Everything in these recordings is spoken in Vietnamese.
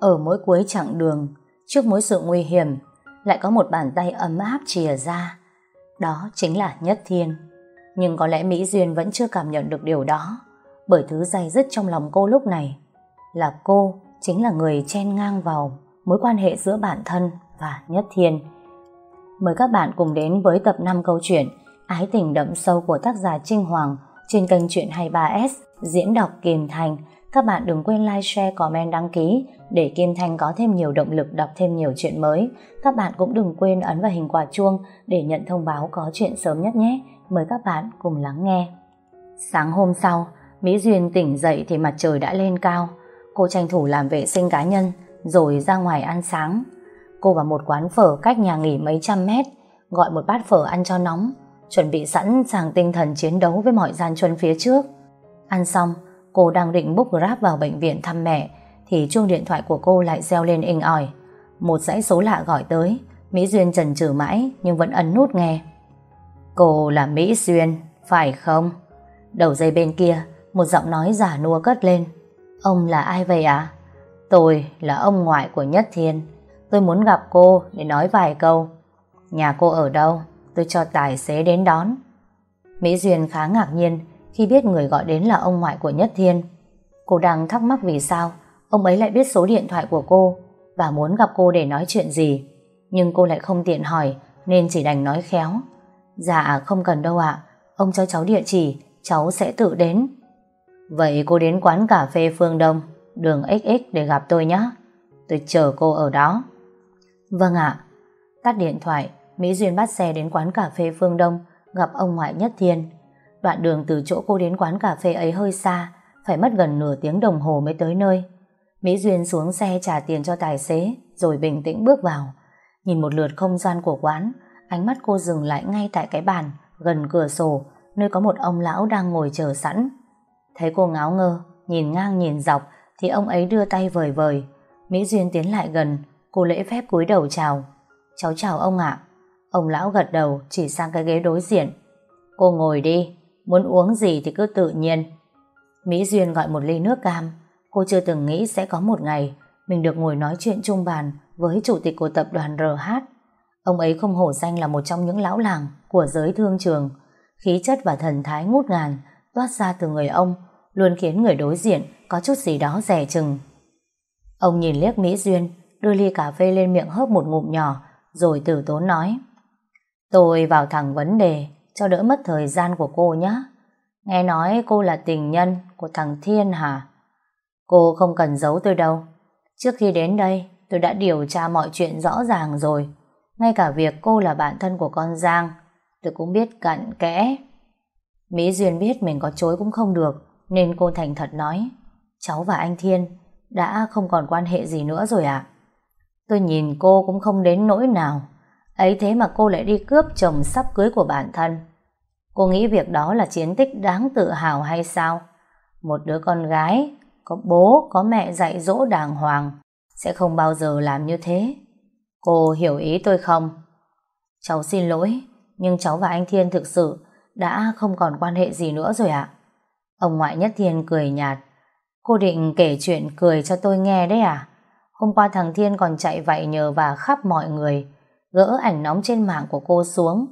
Ở mỗi cuối chặng đường, trước mỗi sự nguy hiểm, lại có một bàn tay ấm áp chìa ra. Đó chính là Nhất Thiên. Nhưng có lẽ Mỹ Duyên vẫn chưa cảm nhận được điều đó, bởi thứ dày dứt trong lòng cô lúc này là cô chính là người chen ngang vào mối quan hệ giữa bản thân và Nhất Thiên. Mời các bạn cùng đến với tập 5 câu chuyện Ái tình đậm sâu của tác giả Trinh Hoàng trên kênh Chuyện 23S diễn đọc Kiền Thành. Các bạn đừng quên like, share, comment, đăng ký để Kim Thanh có thêm nhiều động lực đọc thêm nhiều chuyện mới. Các bạn cũng đừng quên ấn vào hình quả chuông để nhận thông báo có chuyện sớm nhất nhé. Mời các bạn cùng lắng nghe. Sáng hôm sau, Mỹ Duyên tỉnh dậy thì mặt trời đã lên cao. Cô tranh thủ làm vệ sinh cá nhân rồi ra ngoài ăn sáng. Cô vào một quán phở cách nhà nghỉ mấy trăm mét, gọi một bát phở ăn cho nóng, chuẩn bị sẵn sàng tinh thần chiến đấu với mọi gian truân phía trước. Ăn xong, cô đang định book Grab vào bệnh viện thăm mẹ, thì chuông điện thoại của cô lại reo lên inh ỏi. Một dãy số lạ gọi tới, Mỹ Duyên chần chừ mãi nhưng vẫn ấn nút nghe. Cô là Mỹ Duyên, phải không? Đầu dây bên kia, một giọng nói giả nua cất lên. Ông là ai vậy ạ? À? Tôi là ông ngoại của Nhất Thiên. Tôi muốn gặp cô để nói vài câu. Nhà cô ở đâu? Tôi cho tài xế đến đón. Mỹ Duyên khá ngạc nhiên khi biết người gọi đến là ông ngoại của Nhất Thiên. Cô đang thắc mắc vì sao ông ấy lại biết số điện thoại của cô và muốn gặp cô để nói chuyện gì. Nhưng cô lại không tiện hỏi nên chỉ đành nói khéo. Dạ không cần đâu ạ. Ông cho cháu địa chỉ, cháu sẽ tự đến. Vậy cô đến quán cà phê Phương Đông, đường XX để gặp tôi nhé. Tôi chờ cô ở đó. Vâng ạ. Tắt điện thoại, Mỹ Duyên bắt xe đến quán cà phê Phương Đông, gặp ông ngoại Nhất Thiên. Đoạn đường từ chỗ cô đến quán cà phê ấy hơi xa, phải mất gần nửa tiếng đồng hồ mới tới nơi. Mỹ Duyên xuống xe trả tiền cho tài xế, rồi bình tĩnh bước vào. Nhìn một lượt không gian của quán, ánh mắt cô dừng lại ngay tại cái bàn, gần cửa sổ, nơi có một ông lão đang ngồi chờ sẵn. Thấy cô ngáo ngơ, nhìn ngang nhìn dọc, thì ông ấy đưa tay vời vời. Mỹ Duyên tiến lại gần, cô lễ phép cúi đầu chào. Cháu chào ông ạ. Ông lão gật đầu chỉ sang cái ghế đối diện. Cô ngồi đi, muốn uống gì thì cứ tự nhiên. Mỹ Duyên gọi một ly nước cam. Cô chưa từng nghĩ sẽ có một ngày mình được ngồi nói chuyện chung bàn với chủ tịch của tập đoàn RH. Ông ấy không hổ danh là một trong những lão làng của giới thương trường. Khí chất và thần thái ngút ngàn toát ra từ người ông, luôn khiến người đối diện có chút gì đó rẻ chừng. Ông nhìn liếc Mỹ Duyên, đưa ly cà phê lên miệng hớp một ngụm nhỏ, rồi tử tốn nói, Tôi vào thẳng vấn đề cho đỡ mất thời gian của cô nhé. Nghe nói cô là tình nhân của thằng Thiên hả? Cô không cần giấu tôi đâu. Trước khi đến đây, tôi đã điều tra mọi chuyện rõ ràng rồi. Ngay cả việc cô là bạn thân của con Giang, tôi cũng biết cặn kẽ. Mỹ Duyên biết mình có chối cũng không được, nên cô thành thật nói, cháu và anh Thiên đã không còn quan hệ gì nữa rồi ạ. Tôi nhìn cô cũng không đến nỗi nào, ấy thế mà cô lại đi cướp chồng sắp cưới của bản thân. Cô nghĩ việc đó là chiến tích đáng tự hào hay sao? Một đứa con gái, có bố, có mẹ dạy dỗ đàng hoàng, sẽ không bao giờ làm như thế. Cô hiểu ý tôi không? Cháu xin lỗi, nhưng cháu và anh Thiên thực sự đã không còn quan hệ gì nữa rồi ạ. Ông ngoại Nhất Thiên cười nhạt. Cô định kể chuyện cười cho tôi nghe đấy à? Hôm qua thằng Thiên còn chạy vậy nhờ và khắp mọi người, gỡ ảnh nóng trên mạng của cô xuống.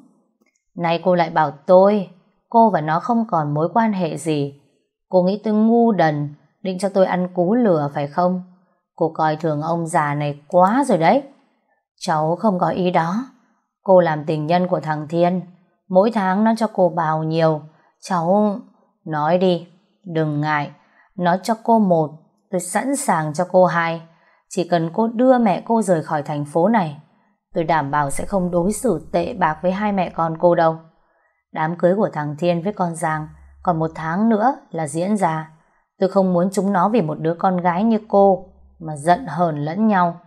Nay cô lại bảo tôi, cô và nó không còn mối quan hệ gì. Cô nghĩ tôi ngu đần, định cho tôi ăn cú lửa phải không? Cô coi thường ông già này quá rồi đấy. Cháu không có ý đó. Cô làm tình nhân của thằng Thiên. Mỗi tháng nó cho cô bao nhiêu. Cháu... Nói đi, đừng ngại. Nó cho cô một, tôi sẵn sàng cho cô hai. Chỉ cần cô đưa mẹ cô rời khỏi thành phố này, tôi đảm bảo sẽ không đối xử tệ bạc với hai mẹ con cô đâu. Đám cưới của thằng Thiên với con Giang còn một tháng nữa là diễn ra. Tôi không muốn chúng nó vì một đứa con gái như cô mà giận hờn lẫn nhau.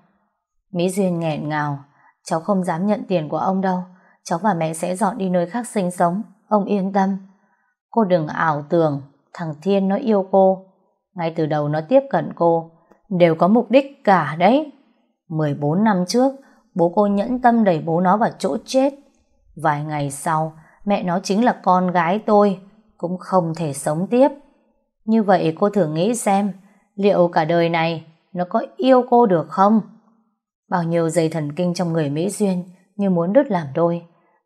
Mỹ Duyên nghẹn ngào, cháu không dám nhận tiền của ông đâu. Cháu và mẹ sẽ dọn đi nơi khác sinh sống. Ông yên tâm. Cô đừng ảo tưởng thằng Thiên nó yêu cô. Ngay từ đầu nó tiếp cận cô đều có mục đích cả đấy. 14 năm trước, bố cô nhẫn tâm đẩy bố nó vào chỗ chết. Vài ngày sau, mẹ nó chính là con gái tôi, cũng không thể sống tiếp. Như vậy cô thử nghĩ xem, liệu cả đời này nó có yêu cô được không? Bao nhiêu dây thần kinh trong người Mỹ Duyên như muốn đứt làm đôi.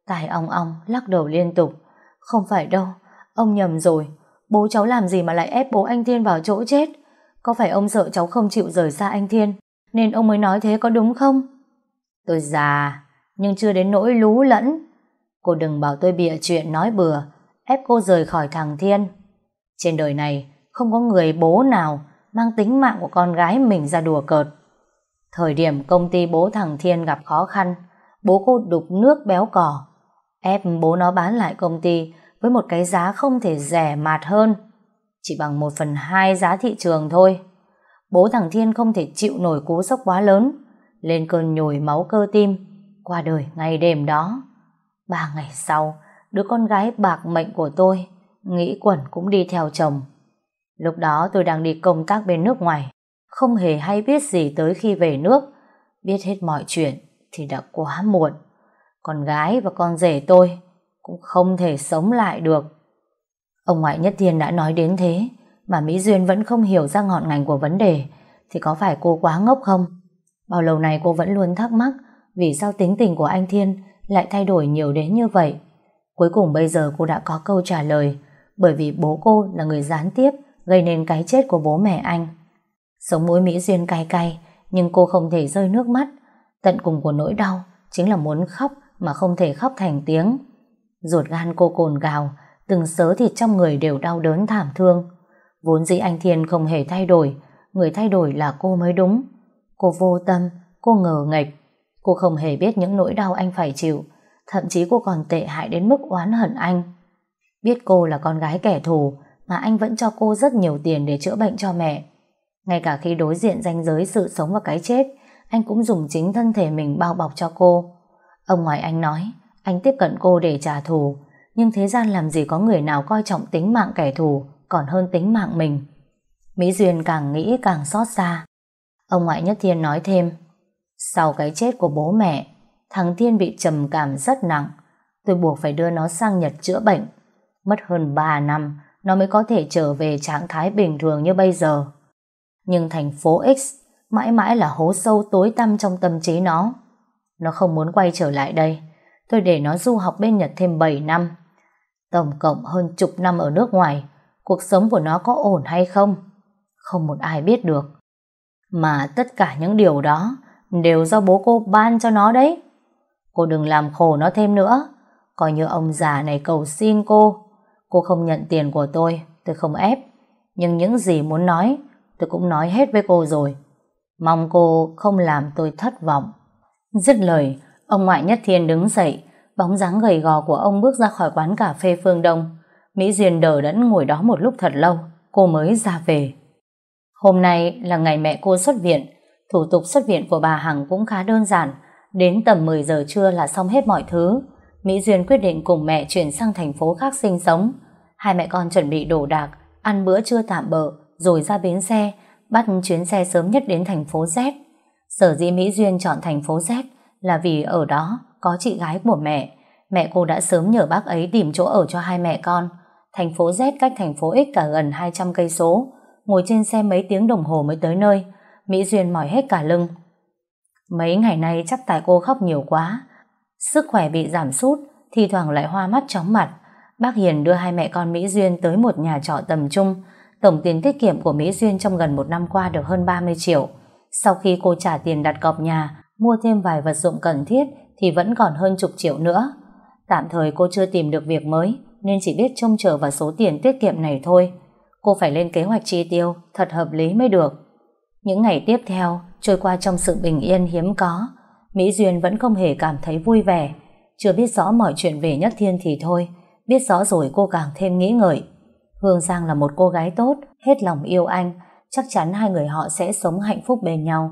Tài ong ong lắc đầu liên tục. Không phải đâu, ông nhầm rồi. Bố cháu làm gì mà lại ép bố anh Thiên vào chỗ chết? Có phải ông sợ cháu không chịu rời xa anh Thiên nên ông mới nói thế có đúng không? Tôi già, nhưng chưa đến nỗi lú lẫn. Cô đừng bảo tôi bịa chuyện nói bừa, ép cô rời khỏi thằng Thiên. Trên đời này không có người bố nào mang tính mạng của con gái mình ra đùa cợt. Thời điểm công ty bố thằng Thiên gặp khó khăn, bố cô đục nước béo cò, ép bố nó bán lại công ty với một cái giá không thể rẻ mạt hơn, chỉ bằng một phần hai giá thị trường thôi. Bố thằng Thiên không thể chịu nổi cú sốc quá lớn, lên cơn nhồi máu cơ tim, qua đời ngày đêm đó. Ba ngày sau, đứa con gái bạc mệnh của tôi, nghĩ quẩn cũng đi theo chồng. Lúc đó tôi đang đi công tác bên nước ngoài, không hề hay biết gì tới khi về nước. Biết hết mọi chuyện thì đã quá muộn. Con gái và con rể tôi cũng không thể sống lại được. Ông ngoại Nhất Thiên đã nói đến thế, mà Mỹ Duyên vẫn không hiểu ra ngọn ngành của vấn đề, thì có phải cô quá ngốc không? Bao lâu này cô vẫn luôn thắc mắc vì sao tính tình của anh Thiên lại thay đổi nhiều đến như vậy. Cuối cùng bây giờ cô đã có câu trả lời, bởi vì bố cô là người gián tiếp gây nên cái chết của bố mẹ anh. Sống mũi Mỹ Duyên cay cay, nhưng cô không thể rơi nước mắt. Tận cùng của nỗi đau chính là muốn khóc mà không thể khóc thành tiếng. Ruột gan cô cồn gào, từng sớ thịt trong người đều đau đớn thảm thương. Vốn dĩ anh Thiên không hề thay đổi, người thay đổi là cô mới đúng. Cô vô tâm, cô ngờ nghịch. cô không hề biết những nỗi đau anh phải chịu, thậm chí cô còn tệ hại đến mức oán hận anh. Biết cô là con gái kẻ thù, mà anh vẫn cho cô rất nhiều tiền để chữa bệnh cho mẹ. Ngay cả khi đối diện ranh giới sự sống và cái chết, anh cũng dùng chính thân thể mình bao bọc cho cô. Ông ngoại anh nói, anh tiếp cận cô để trả thù, nhưng thế gian làm gì có người nào coi trọng tính mạng kẻ thù còn hơn tính mạng mình. Mỹ Duyên càng nghĩ càng xót xa. Ông ngoại Nhất Thiên nói thêm, sau cái chết của bố mẹ, thằng Thiên bị trầm cảm rất nặng, tôi buộc phải đưa nó sang Nhật chữa bệnh. Mất hơn 3 năm, nó mới có thể trở về trạng thái bình thường như bây giờ. Nhưng thành phố X mãi mãi là hố sâu tối tăm trong tâm trí nó. Nó không muốn quay trở lại đây. Tôi để nó du học bên Nhật thêm 7 năm. Tổng cộng hơn chục năm ở nước ngoài. Cuộc sống của nó có ổn hay không? Không một ai biết được. Mà tất cả những điều đó đều do bố cô ban cho nó đấy. Cô đừng làm khổ nó thêm nữa. Coi như ông già này cầu xin cô. Cô không nhận tiền của tôi, tôi không ép. Nhưng những gì muốn nói, tôi cũng nói hết với cô rồi. Mong cô không làm tôi thất vọng. Dứt lời, ông ngoại Nhất Thiên đứng dậy, bóng dáng gầy gò của ông bước ra khỏi quán cà phê Phương Đông. Mỹ Duyên đờ đẫn ngồi đó một lúc thật lâu, cô mới ra về. Hôm nay là ngày mẹ cô xuất viện, thủ tục xuất viện của bà Hằng cũng khá đơn giản, đến tầm 10 giờ trưa là xong hết mọi thứ. Mỹ Duyên quyết định cùng mẹ chuyển sang thành phố khác sinh sống. Hai mẹ con chuẩn bị đồ đạc, ăn bữa trưa tạm bợ, rồi ra bến xe, bắt chuyến xe sớm nhất đến thành phố Z. Sở dĩ Mỹ Duyên chọn thành phố Z là vì ở đó có chị gái của mẹ. Mẹ cô đã sớm nhờ bác ấy tìm chỗ ở cho hai mẹ con. Thành phố Z cách thành phố X cả gần 200 cây số. Ngồi trên xe mấy tiếng đồng hồ mới tới nơi. Mỹ Duyên mỏi hết cả lưng. Mấy ngày nay chắc tại cô khóc nhiều quá. Sức khỏe bị giảm sút, thi thoảng lại hoa mắt chóng mặt. Bác Hiền đưa hai mẹ con Mỹ Duyên tới một nhà trọ tầm trung. Tổng tiền tiết kiệm của Mỹ Duyên trong gần một năm qua được hơn 30 triệu. Sau khi cô trả tiền đặt cọc nhà, mua thêm vài vật dụng cần thiết thì vẫn còn hơn chục triệu nữa. Tạm thời cô chưa tìm được việc mới nên chỉ biết trông chờ vào số tiền tiết kiệm này thôi. Cô phải lên kế hoạch chi tiêu thật hợp lý mới được. Những ngày tiếp theo trôi qua trong sự bình yên hiếm có. Mỹ Duyên vẫn không hề cảm thấy vui vẻ. Chưa biết rõ mọi chuyện về Nhất Thiên thì thôi. Biết rõ rồi cô càng thêm nghĩ ngợi. Hương Giang là một cô gái tốt, hết lòng yêu anh. Chắc chắn hai người họ sẽ sống hạnh phúc bên nhau.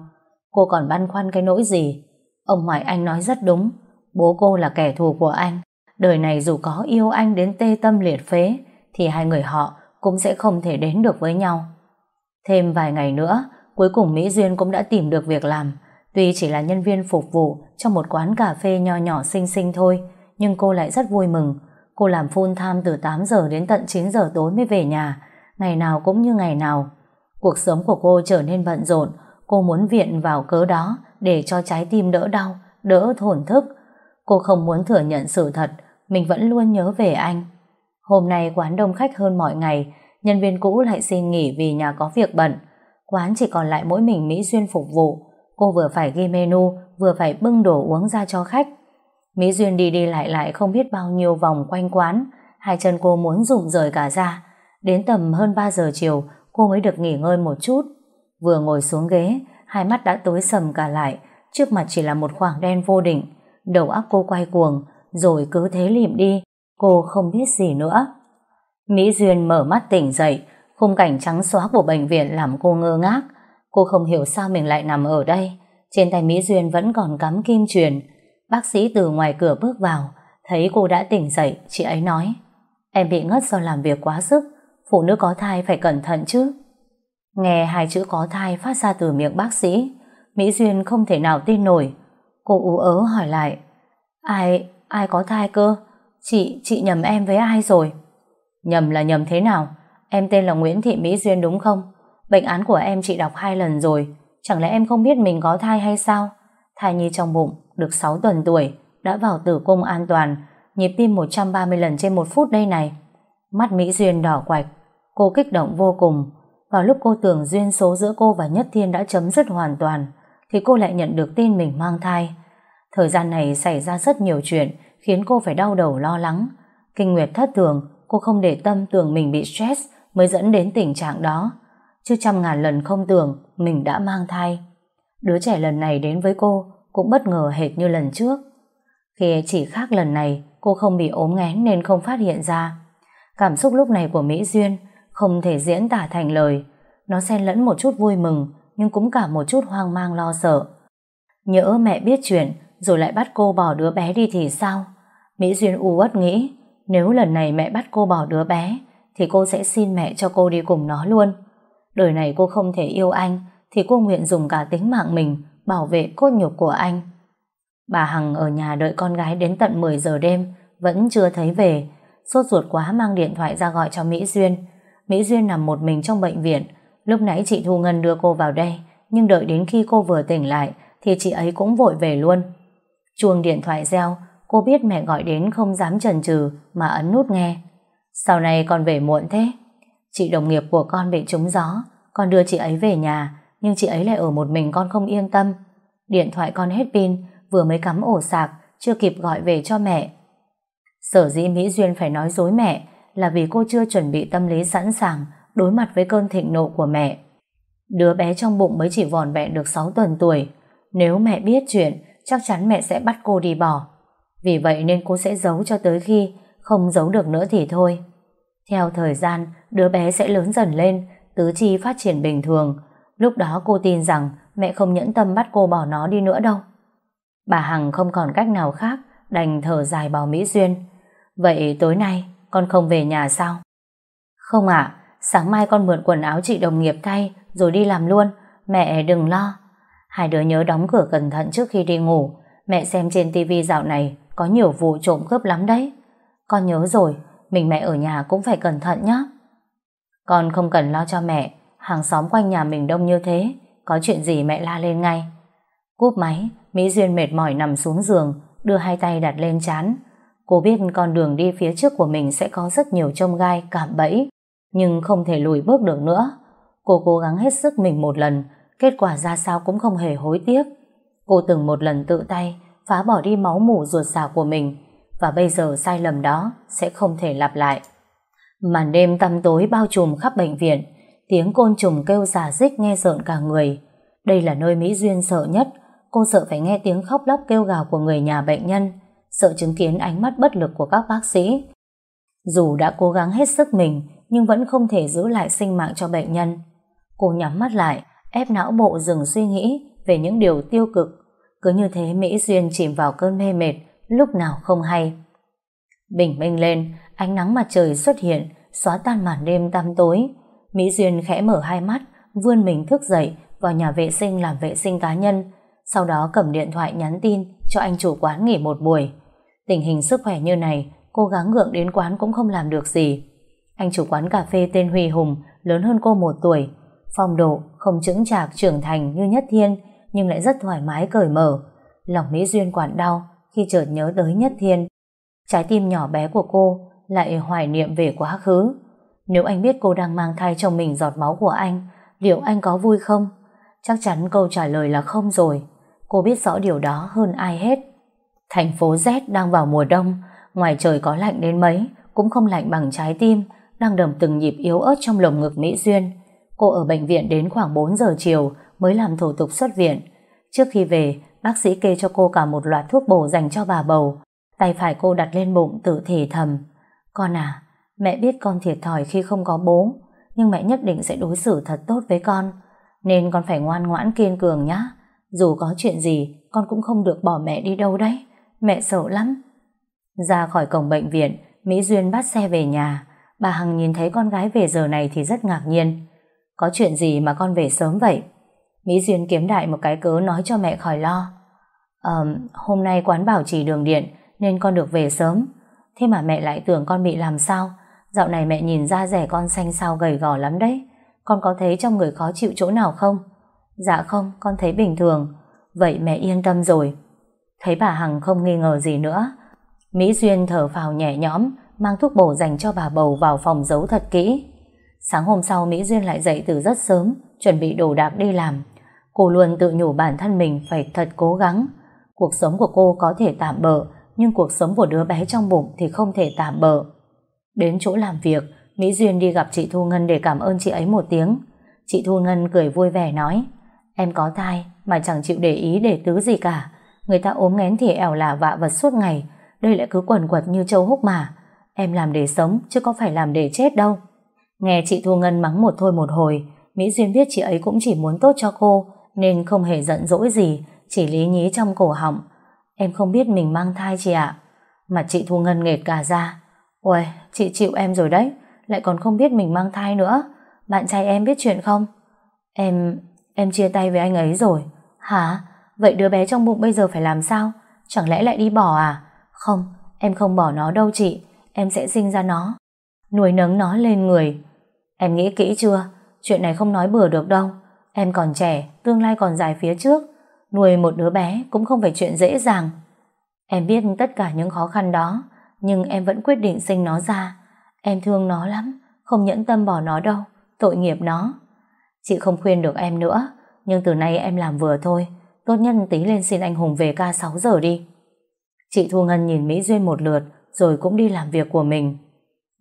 Cô còn băn khoăn cái nỗi gì? Ông ngoại anh nói rất đúng. Bố cô là kẻ thù của anh. Đời này dù có yêu anh đến tê tâm liệt phế, thì hai người họ cũng sẽ không thể đến được với nhau. Thêm vài ngày nữa, cuối cùng Mỹ Duyên cũng đã tìm được việc làm. Tuy chỉ là nhân viên phục vụ trong một quán cà phê nho nhỏ xinh xinh thôi, nhưng cô lại rất vui mừng. Cô làm full time từ 8 giờ đến tận 9 giờ tối mới về nhà, ngày nào cũng như ngày nào. Cuộc sống của cô trở nên bận rộn, cô muốn viện vào cớ đó để cho trái tim đỡ đau, đỡ thổn thức. Cô không muốn thừa nhận sự thật, mình vẫn luôn nhớ về anh. Hôm nay quán đông khách hơn mọi ngày, nhân viên cũ lại xin nghỉ vì nhà có việc bận. Quán chỉ còn lại mỗi mình Mỹ Duyên phục vụ. Cô vừa phải ghi menu, vừa phải bưng đồ uống ra cho khách. Mỹ Duyên đi đi lại lại không biết bao nhiêu vòng quanh quán, hai chân cô muốn rụng rời cả ra. Đến tầm hơn 3 giờ chiều, cô mới được nghỉ ngơi một chút. Vừa ngồi xuống ghế, hai mắt đã tối sầm cả lại, trước mặt chỉ là một khoảng đen vô định. Đầu óc cô quay cuồng, rồi cứ thế lịm đi, cô không biết gì nữa. Mỹ Duyên mở mắt tỉnh dậy, khung cảnh trắng xóa của bệnh viện làm cô ngơ ngác. Cô không hiểu sao mình lại nằm ở đây. Trên tay Mỹ Duyên vẫn còn cắm kim truyền. Bác sĩ từ ngoài cửa bước vào, thấy cô đã tỉnh dậy, chị ấy nói Em bị ngất do làm việc quá sức, phụ nữ có thai phải cẩn thận chứ. Nghe hai chữ có thai phát ra từ miệng bác sĩ, Mỹ Duyên không thể nào tin nổi. Cô ú ớ hỏi lại, ai, ai có thai cơ? Chị, chị nhầm em với ai rồi? Nhầm là nhầm thế nào? Em tên là Nguyễn Thị Mỹ Duyên đúng không? Bệnh án của em chị đọc hai lần rồi. Chẳng lẽ em không biết mình có thai hay sao? Thai nhi trong bụng, được 6 tuần tuổi, đã vào tử cung an toàn, nhịp tim 130 lần trên một phút đây này. Mắt Mỹ Duyên đỏ quạch, cô kích động vô cùng. Vào lúc cô tưởng duyên số giữa cô và Nhất Thiên đã chấm dứt hoàn toàn, thì cô lại nhận được tin mình mang thai. Thời gian này xảy ra rất nhiều chuyện, khiến cô phải đau đầu lo lắng. Kinh nguyệt thất thường, cô không để tâm tưởng mình bị stress mới dẫn đến tình trạng đó. Chứ trăm ngàn lần không tưởng mình đã mang thai. Đứa trẻ lần này đến với cô cũng bất ngờ hệt như lần trước. Khi chỉ khác lần này, cô không bị ốm nghén nên không phát hiện ra. Cảm xúc lúc này của Mỹ Duyên không thể diễn tả thành lời. Nó xen lẫn một chút vui mừng, nhưng cũng cả một chút hoang mang lo sợ. Nhỡ mẹ biết chuyện, rồi lại bắt cô bỏ đứa bé đi thì sao? Mỹ Duyên u uất nghĩ, nếu lần này mẹ bắt cô bỏ đứa bé, thì cô sẽ xin mẹ cho cô đi cùng nó luôn. Đời này cô không thể yêu anh, thì cô nguyện dùng cả tính mạng mình bảo vệ cốt nhục của anh. Bà Hằng ở nhà đợi con gái đến tận 10 giờ đêm, vẫn chưa thấy về. Sốt ruột quá mang điện thoại ra gọi cho Mỹ Duyên. Mỹ Duyên nằm một mình trong bệnh viện. Lúc nãy chị Thu Ngân đưa cô vào đây, nhưng đợi đến khi cô vừa tỉnh lại, thì chị ấy cũng vội về luôn. Chuông điện thoại reo, cô biết mẹ gọi đến không dám chần chừ mà ấn nút nghe. Sau này con về muộn thế. Chị đồng nghiệp của con bị trúng gió, con đưa chị ấy về nhà, nhưng chị ấy lại ở một mình con không yên tâm. Điện thoại con hết pin, vừa mới cắm ổ sạc, chưa kịp gọi về cho mẹ. Sở dĩ Mỹ Duyên phải nói dối mẹ là vì cô chưa chuẩn bị tâm lý sẵn sàng đối mặt với cơn thịnh nộ của mẹ. Đứa bé trong bụng mới chỉ vòn vẹn được 6 tuần tuổi. Nếu mẹ biết chuyện, chắc chắn mẹ sẽ bắt cô đi bỏ. Vì vậy nên cô sẽ giấu cho tới khi không giấu được nữa thì thôi. Theo thời gian, đứa bé sẽ lớn dần lên, tứ chi phát triển bình thường. Lúc đó cô tin rằng mẹ không nhẫn tâm bắt cô bỏ nó đi nữa đâu. Bà Hằng không còn cách nào khác, đành thở dài bảo Mỹ Duyên. Vậy tối nay, con không về nhà sao? Không ạ, sáng mai con mượn quần áo chị đồng nghiệp thay, rồi đi làm luôn. Mẹ đừng lo. Hai đứa nhớ đóng cửa cẩn thận trước khi đi ngủ. Mẹ xem trên tivi dạo này có nhiều vụ trộm cướp lắm đấy. Con nhớ rồi, mình mẹ ở nhà cũng phải cẩn thận nhé. Con không cần lo cho mẹ, hàng xóm quanh nhà mình đông như thế, có chuyện gì mẹ la lên ngay. Cúp máy, Mỹ Duyên mệt mỏi nằm xuống giường, đưa hai tay đặt lên chán. Cô biết con đường đi phía trước của mình sẽ có rất nhiều trông gai, cảm bẫy, nhưng không thể lùi bước được nữa. Cô cố gắng hết sức mình một lần, kết quả ra sao cũng không hề hối tiếc. Cô từng một lần tự tay phá bỏ đi máu mủ ruột xà của mình, và bây giờ sai lầm đó sẽ không thể lặp lại. Màn đêm tăm tối bao trùm khắp bệnh viện, tiếng côn trùng kêu giả dích nghe rợn cả người. Đây là nơi Mỹ Duyên sợ nhất, cô sợ phải nghe tiếng khóc lóc kêu gào của người nhà bệnh nhân, sợ chứng kiến ánh mắt bất lực của các bác sĩ. Dù đã cố gắng hết sức mình, nhưng vẫn không thể giữ lại sinh mạng cho bệnh nhân. Cô nhắm mắt lại, ép não bộ dừng suy nghĩ về những điều tiêu cực. Cứ như thế Mỹ Duyên chìm vào cơn mê mệt, lúc nào không hay. Bình minh lên, ánh nắng mặt trời xuất hiện, xóa tan màn đêm tăm tối. Mỹ Duyên khẽ mở hai mắt, vươn mình thức dậy, vào nhà vệ sinh làm vệ sinh cá nhân, sau đó cầm điện thoại nhắn tin cho anh chủ quán nghỉ một buổi. Tình hình sức khỏe như này, cố gắng ngượng đến quán cũng không làm được gì. Anh chủ quán cà phê tên Huy Hùng, lớn hơn cô một tuổi, phong độ, không chững chạc trưởng thành như Nhất Thiên nhưng lại rất thoải mái cởi mở. Lòng Mỹ Duyên quản đau khi chợt nhớ tới Nhất Thiên. Trái tim nhỏ bé của cô lại hoài niệm về quá khứ. Nếu anh biết cô đang mang thai trong mình giọt máu của anh, liệu anh có vui không? Chắc chắn câu trả lời là không rồi. Cô biết rõ điều đó hơn ai hết. Thành phố Z đang vào mùa đông, ngoài trời có lạnh đến mấy, cũng không lạnh bằng trái tim, đang đầm từng nhịp yếu ớt trong lồng ngực Mỹ Duyên. Cô ở bệnh viện đến khoảng 4 giờ chiều mới làm thủ tục xuất viện. Trước khi về, bác sĩ kê cho cô cả một loạt thuốc bổ dành cho bà bầu. Tay phải cô đặt lên bụng tự thì thầm. Con à, mẹ biết con thiệt thòi khi không có bố, nhưng mẹ nhất định sẽ đối xử thật tốt với con. Nên con phải ngoan ngoãn kiên cường nhá. Dù có chuyện gì, con cũng không được bỏ mẹ đi đâu đấy. Mẹ sợ lắm. Ra khỏi cổng bệnh viện, Mỹ Duyên bắt xe về nhà. Bà Hằng nhìn thấy con gái về giờ này thì rất ngạc nhiên. Có chuyện gì mà con về sớm vậy? Mỹ Duyên kiếm đại một cái cớ nói cho mẹ khỏi lo. Um, hôm nay quán bảo trì đường điện nên con được về sớm. Thế mà mẹ lại tưởng con bị làm sao? Dạo này mẹ nhìn ra rẻ con xanh sao gầy gò lắm đấy. Con có thấy trong người khó chịu chỗ nào không? Dạ không, con thấy bình thường. Vậy mẹ yên tâm rồi. Thấy bà Hằng không nghi ngờ gì nữa. Mỹ Duyên thở phào nhẹ nhõm, mang thuốc bổ dành cho bà bầu vào phòng giấu thật kỹ. Sáng hôm sau Mỹ Duyên lại dậy từ rất sớm, chuẩn bị đồ đạc đi làm. Cô luôn tự nhủ bản thân mình phải thật cố gắng. Cuộc sống của cô có thể tạm bỡ, nhưng cuộc sống của đứa bé trong bụng thì không thể tạm bỡ. Đến chỗ làm việc, Mỹ Duyên đi gặp chị Thu Ngân để cảm ơn chị ấy một tiếng. Chị Thu Ngân cười vui vẻ nói Em có thai mà chẳng chịu để ý để tứ gì cả. Người ta ốm nghén thì ẻo là vạ vật suốt ngày. Đây lại cứ quần quật như châu húc mà. Em làm để sống chứ có phải làm để chết đâu. Nghe chị Thu Ngân mắng một thôi một hồi, Mỹ Duyên biết chị ấy cũng chỉ muốn tốt cho cô nên không hề giận dỗi gì, chỉ lý nhí trong cổ họng. Em không biết mình mang thai chị ạ. Mặt chị Thu Ngân nghệt cả ra. Ôi, chị chịu em rồi đấy, lại còn không biết mình mang thai nữa. Bạn trai em biết chuyện không? Em, em chia tay với anh ấy rồi. Hả? Vậy đứa bé trong bụng bây giờ phải làm sao? Chẳng lẽ lại đi bỏ à? Không, em không bỏ nó đâu chị. Em sẽ sinh ra nó. Nuôi nấng nó lên người. Em nghĩ kỹ chưa? Chuyện này không nói bừa được đâu. Em còn trẻ, tương lai còn dài phía trước. Nuôi một đứa bé cũng không phải chuyện dễ dàng. Em biết tất cả những khó khăn đó, nhưng em vẫn quyết định sinh nó ra. Em thương nó lắm, không nhẫn tâm bỏ nó đâu, tội nghiệp nó. Chị không khuyên được em nữa, nhưng từ nay em làm vừa thôi. Tốt nhất tí lên xin anh Hùng về ca 6 giờ đi. Chị Thu Ngân nhìn Mỹ Duyên một lượt, rồi cũng đi làm việc của mình.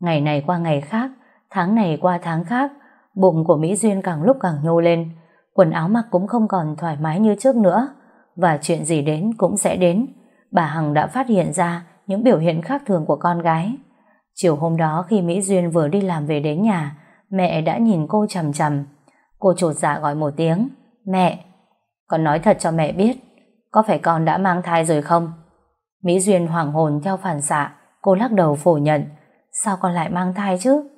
Ngày này qua ngày khác, tháng này qua tháng khác, bụng của Mỹ Duyên càng lúc càng nhô lên. Quần áo mặc cũng không còn thoải mái như trước nữa. Và chuyện gì đến cũng sẽ đến. Bà Hằng đã phát hiện ra những biểu hiện khác thường của con gái. Chiều hôm đó khi Mỹ Duyên vừa đi làm về đến nhà, mẹ đã nhìn cô chầm chầm. Cô trột dạ gọi một tiếng. Mẹ! Con nói thật cho mẹ biết, có phải con đã mang thai rồi không? Mỹ Duyên hoảng hồn theo phản xạ, cô lắc đầu phủ nhận. Sao con lại mang thai chứ?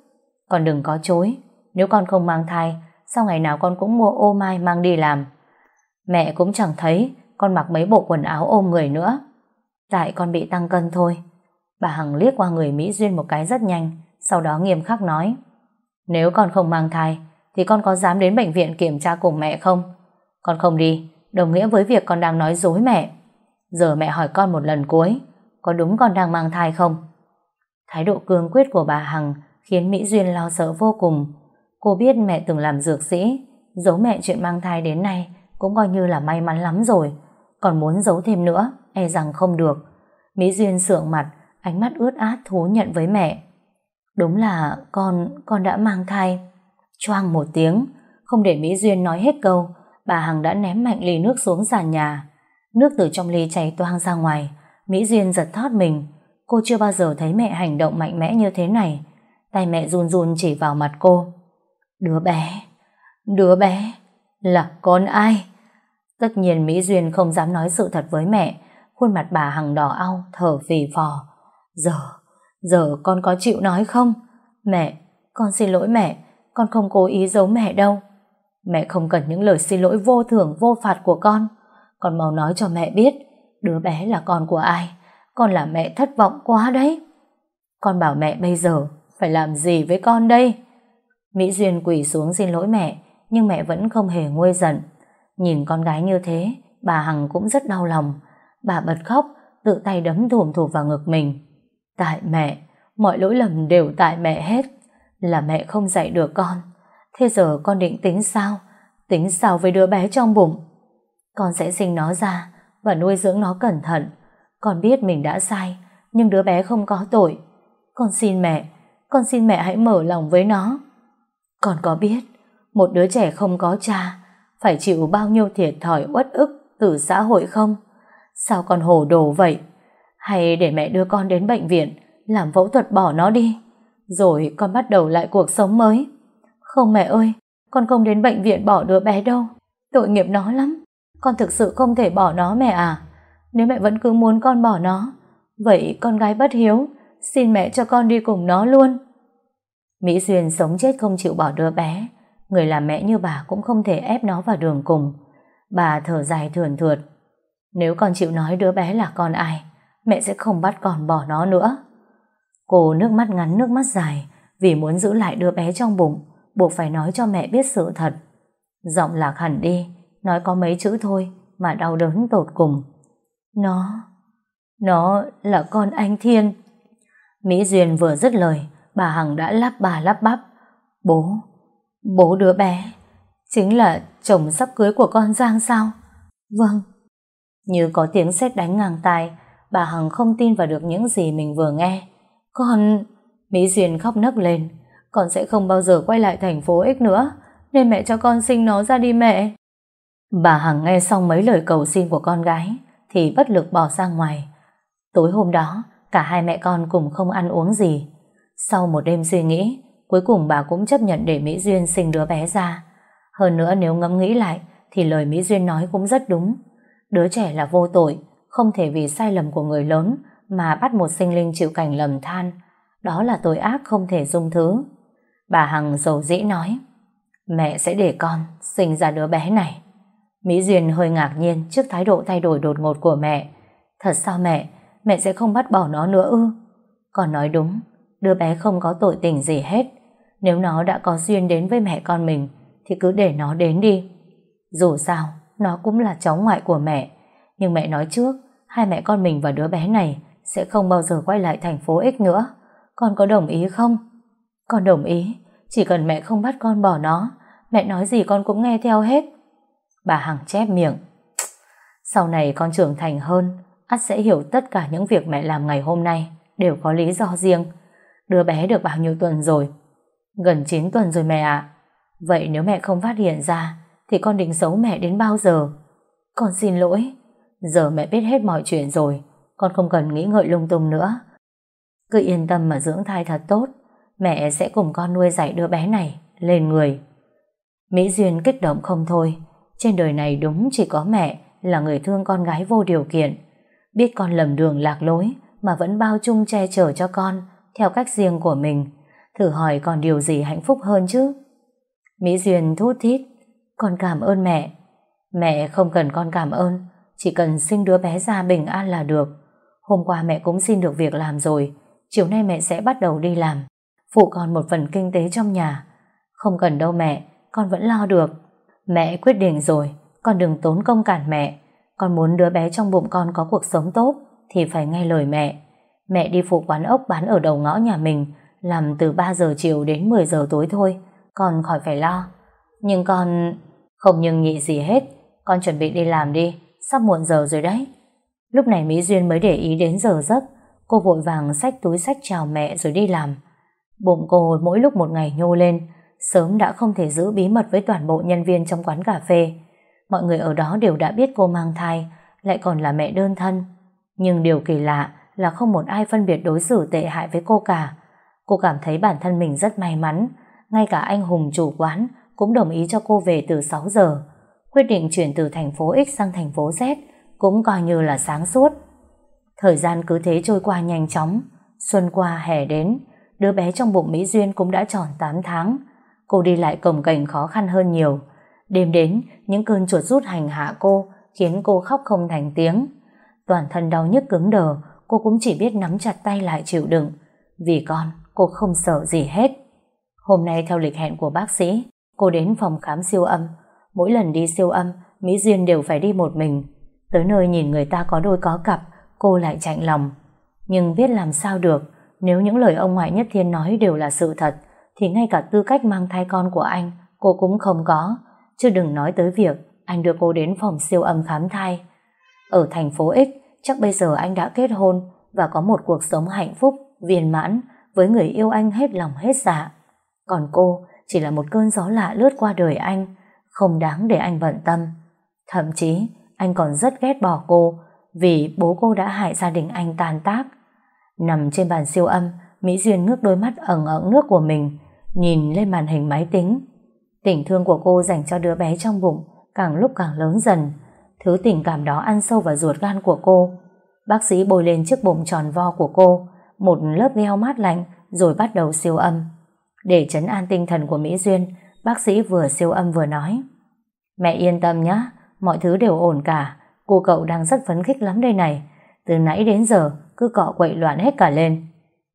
Con đừng có chối, nếu con không mang thai, sau ngày nào con cũng mua ô mai mang đi làm? Mẹ cũng chẳng thấy con mặc mấy bộ quần áo ôm người nữa. Tại con bị tăng cân thôi. Bà Hằng liếc qua người Mỹ Duyên một cái rất nhanh, sau đó nghiêm khắc nói. Nếu con không mang thai, thì con có dám đến bệnh viện kiểm tra cùng mẹ không? Con không đi, đồng nghĩa với việc con đang nói dối mẹ. Giờ mẹ hỏi con một lần cuối, có đúng con đang mang thai không? Thái độ cương quyết của bà Hằng khiến Mỹ Duyên lo sợ vô cùng. Cô biết mẹ từng làm dược sĩ, giấu mẹ chuyện mang thai đến nay cũng coi như là may mắn lắm rồi. Còn muốn giấu thêm nữa, e rằng không được. Mỹ Duyên sượng mặt, ánh mắt ướt át thú nhận với mẹ. Đúng là con, con đã mang thai. Choang một tiếng, không để Mỹ Duyên nói hết câu, bà Hằng đã ném mạnh ly nước xuống sàn nhà. Nước từ trong ly chảy toang ra ngoài, Mỹ Duyên giật thót mình. Cô chưa bao giờ thấy mẹ hành động mạnh mẽ như thế này. Tay mẹ run run chỉ vào mặt cô. Đứa bé, đứa bé, là con ai? Tất nhiên Mỹ Duyên không dám nói sự thật với mẹ, khuôn mặt bà Hằng đỏ au, thở phì phò. Giờ, giờ con có chịu nói không? Mẹ, con xin lỗi mẹ, con không cố ý giấu mẹ đâu. Mẹ không cần những lời xin lỗi vô thưởng vô phạt của con. Con mau nói cho mẹ biết, đứa bé là con của ai. Con là mẹ thất vọng quá đấy. Con bảo mẹ bây giờ phải làm gì với con đây? Mỹ Duyên quỳ xuống xin lỗi mẹ, nhưng mẹ vẫn không hề nguôi giận. Nhìn con gái như thế, bà Hằng cũng rất đau lòng. Bà bật khóc, tự tay đấm thùm thụp vào ngực mình. Tại mẹ, mọi lỗi lầm đều tại mẹ hết. Là mẹ không dạy được con. Thế giờ con định tính sao? Tính sao với đứa bé trong bụng? Con sẽ sinh nó ra và nuôi dưỡng nó cẩn thận. Con biết mình đã sai, nhưng đứa bé không có tội. Con xin mẹ, con xin mẹ hãy mở lòng với nó. Con có biết, một đứa trẻ không có cha, phải chịu bao nhiêu thiệt thòi uất ức từ xã hội không? Sao con hồ đồ vậy? Hay để mẹ đưa con đến bệnh viện, làm phẫu thuật bỏ nó đi, rồi con bắt đầu lại cuộc sống mới? Không mẹ ơi, con không đến bệnh viện bỏ đứa bé đâu. Tội nghiệp nó lắm. Con thực sự không thể bỏ nó mẹ à. Nếu mẹ vẫn cứ muốn con bỏ nó, vậy con gái bất hiếu, xin mẹ cho con đi cùng nó luôn. Mỹ Duyên sống chết không chịu bỏ đứa bé. Người làm mẹ như bà cũng không thể ép nó vào đường cùng. Bà thở dài thườn thượt. Nếu con chịu nói đứa bé là con ai, mẹ sẽ không bắt con bỏ nó nữa. Cô nước mắt ngắn nước mắt dài vì muốn giữ lại đứa bé trong bụng, buộc phải nói cho mẹ biết sự thật. Giọng lạc hẳn đi, nói có mấy chữ thôi mà đau đớn tột cùng. Nó, nó là con anh Thiên. Mỹ Duyên vừa dứt lời, bà Hằng đã lắp bà lắp bắp. Bố, bố đứa bé, chính là chồng sắp cưới của con Giang sao? Vâng. Như có tiếng sét đánh ngang tai, bà Hằng không tin vào được những gì mình vừa nghe. Con... Mỹ Duyên khóc nấc lên. Con sẽ không bao giờ quay lại thành phố X nữa, nên mẹ cho con sinh nó ra đi mẹ. Bà Hằng nghe xong mấy lời cầu xin của con gái, thì bất lực bỏ ra ngoài. Tối hôm đó, cả hai mẹ con cùng không ăn uống gì. Sau một đêm suy nghĩ, cuối cùng bà cũng chấp nhận để Mỹ Duyên sinh đứa bé ra. Hơn nữa nếu ngẫm nghĩ lại, thì lời Mỹ Duyên nói cũng rất đúng. Đứa trẻ là vô tội, không thể vì sai lầm của người lớn mà bắt một sinh linh chịu cảnh lầm than. Đó là tội ác không thể dung thứ. Bà Hằng dầu dĩ nói, mẹ sẽ để con sinh ra đứa bé này. Mỹ Duyên hơi ngạc nhiên trước thái độ thay đổi đột ngột của mẹ. Thật sao mẹ, mẹ sẽ không bắt bỏ nó nữa ư? Con nói đúng, đứa bé không có tội tình gì hết. Nếu nó đã có duyên đến với mẹ con mình, thì cứ để nó đến đi. Dù sao, nó cũng là cháu ngoại của mẹ. Nhưng mẹ nói trước, hai mẹ con mình và đứa bé này sẽ không bao giờ quay lại thành phố X nữa. Con có đồng ý không? Con đồng ý, chỉ cần mẹ không bắt con bỏ nó, mẹ nói gì con cũng nghe theo hết. Bà Hằng chép miệng. Sau này con trưởng thành hơn, ắt sẽ hiểu tất cả những việc mẹ làm ngày hôm nay đều có lý do riêng. Đứa bé được bao nhiêu tuần rồi? Gần 9 tuần rồi mẹ ạ. Vậy nếu mẹ không phát hiện ra, thì con định giấu mẹ đến bao giờ? Con xin lỗi. Giờ mẹ biết hết mọi chuyện rồi, con không cần nghĩ ngợi lung tung nữa. Cứ yên tâm mà dưỡng thai thật tốt, mẹ sẽ cùng con nuôi dạy đứa bé này lên người. Mỹ Duyên kích động không thôi, trên đời này đúng chỉ có mẹ là người thương con gái vô điều kiện. Biết con lầm đường lạc lối mà vẫn bao chung che chở cho con theo cách riêng của mình. Thử hỏi còn điều gì hạnh phúc hơn chứ? Mỹ Duyên thút thít. Con cảm ơn mẹ. Mẹ không cần con cảm ơn, chỉ cần sinh đứa bé ra bình an là được. Hôm qua mẹ cũng xin được việc làm rồi, chiều nay mẹ sẽ bắt đầu đi làm. Phụ con một phần kinh tế trong nhà. Không cần đâu mẹ, con vẫn lo được. Mẹ quyết định rồi, con đừng tốn công cản mẹ. Con muốn đứa bé trong bụng con có cuộc sống tốt thì phải nghe lời mẹ. Mẹ đi phụ quán ốc bán ở đầu ngõ nhà mình, làm từ 3 giờ chiều đến 10 giờ tối thôi. Con khỏi phải lo. Nhưng con... Không nhưng nhị gì hết. Con chuẩn bị đi làm đi. Sắp muộn giờ rồi đấy. Lúc này Mỹ Duyên mới để ý đến giờ giấc. Cô vội vàng xách túi sách chào mẹ rồi đi làm. Bụng cô mỗi lúc một ngày nhô lên, sớm đã không thể giữ bí mật với toàn bộ nhân viên trong quán cà phê. Mọi người ở đó đều đã biết cô mang thai, lại còn là mẹ đơn thân. Nhưng điều kỳ lạ là không một ai phân biệt đối xử tệ hại với cô cả. Cô cảm thấy bản thân mình rất may mắn, ngay cả anh Hùng chủ quán cũng đồng ý cho cô về từ 6 giờ. Quyết định chuyển từ thành phố X sang thành phố Z cũng coi như là sáng suốt. Thời gian cứ thế trôi qua nhanh chóng, xuân qua hè đến, đứa bé trong bụng Mỹ Duyên cũng đã tròn 8 tháng. Cô đi lại cồng cảnh khó khăn hơn nhiều. Đêm đến, những cơn chuột rút hành hạ cô, khiến cô khóc không thành tiếng. Toàn thân đau nhức cứng đờ, cô cũng chỉ biết nắm chặt tay lại chịu đựng. Vì con, cô không sợ gì hết. Hôm nay theo lịch hẹn của bác sĩ, cô đến phòng khám siêu âm. Mỗi lần đi siêu âm, Mỹ Duyên đều phải đi một mình. Tới nơi nhìn người ta có đôi có cặp, cô lại chạnh lòng. Nhưng biết làm sao được, nếu những lời ông ngoại Nhất Thiên nói đều là sự thật, thì ngay cả tư cách mang thai con của anh, cô cũng không có. Chứ đừng nói tới việc anh đưa cô đến phòng siêu âm khám thai. Ở thành phố X, chắc bây giờ anh đã kết hôn và có một cuộc sống hạnh phúc, viên mãn với người yêu anh hết lòng hết dạ. Còn cô chỉ là một cơn gió lạ lướt qua đời anh, không đáng để anh bận tâm. Thậm chí, anh còn rất ghét bỏ cô vì bố cô đã hại gia đình anh tàn tác. Nằm trên bàn siêu âm, Mỹ Duyên ngước đôi mắt ẩn ẩn nước của mình, nhìn lên màn hình máy tính. Tình thương của cô dành cho đứa bé trong bụng càng lúc càng lớn dần. Thứ tình cảm đó ăn sâu vào ruột gan của cô. Bác sĩ bôi lên chiếc bụng tròn vo của cô, một lớp gheo mát lạnh rồi bắt đầu siêu âm. Để chấn an tinh thần của Mỹ Duyên, bác sĩ vừa siêu âm vừa nói. Mẹ yên tâm nhé, mọi thứ đều ổn cả. Cô cậu đang rất phấn khích lắm đây này. Từ nãy đến giờ, cứ cọ quậy loạn hết cả lên.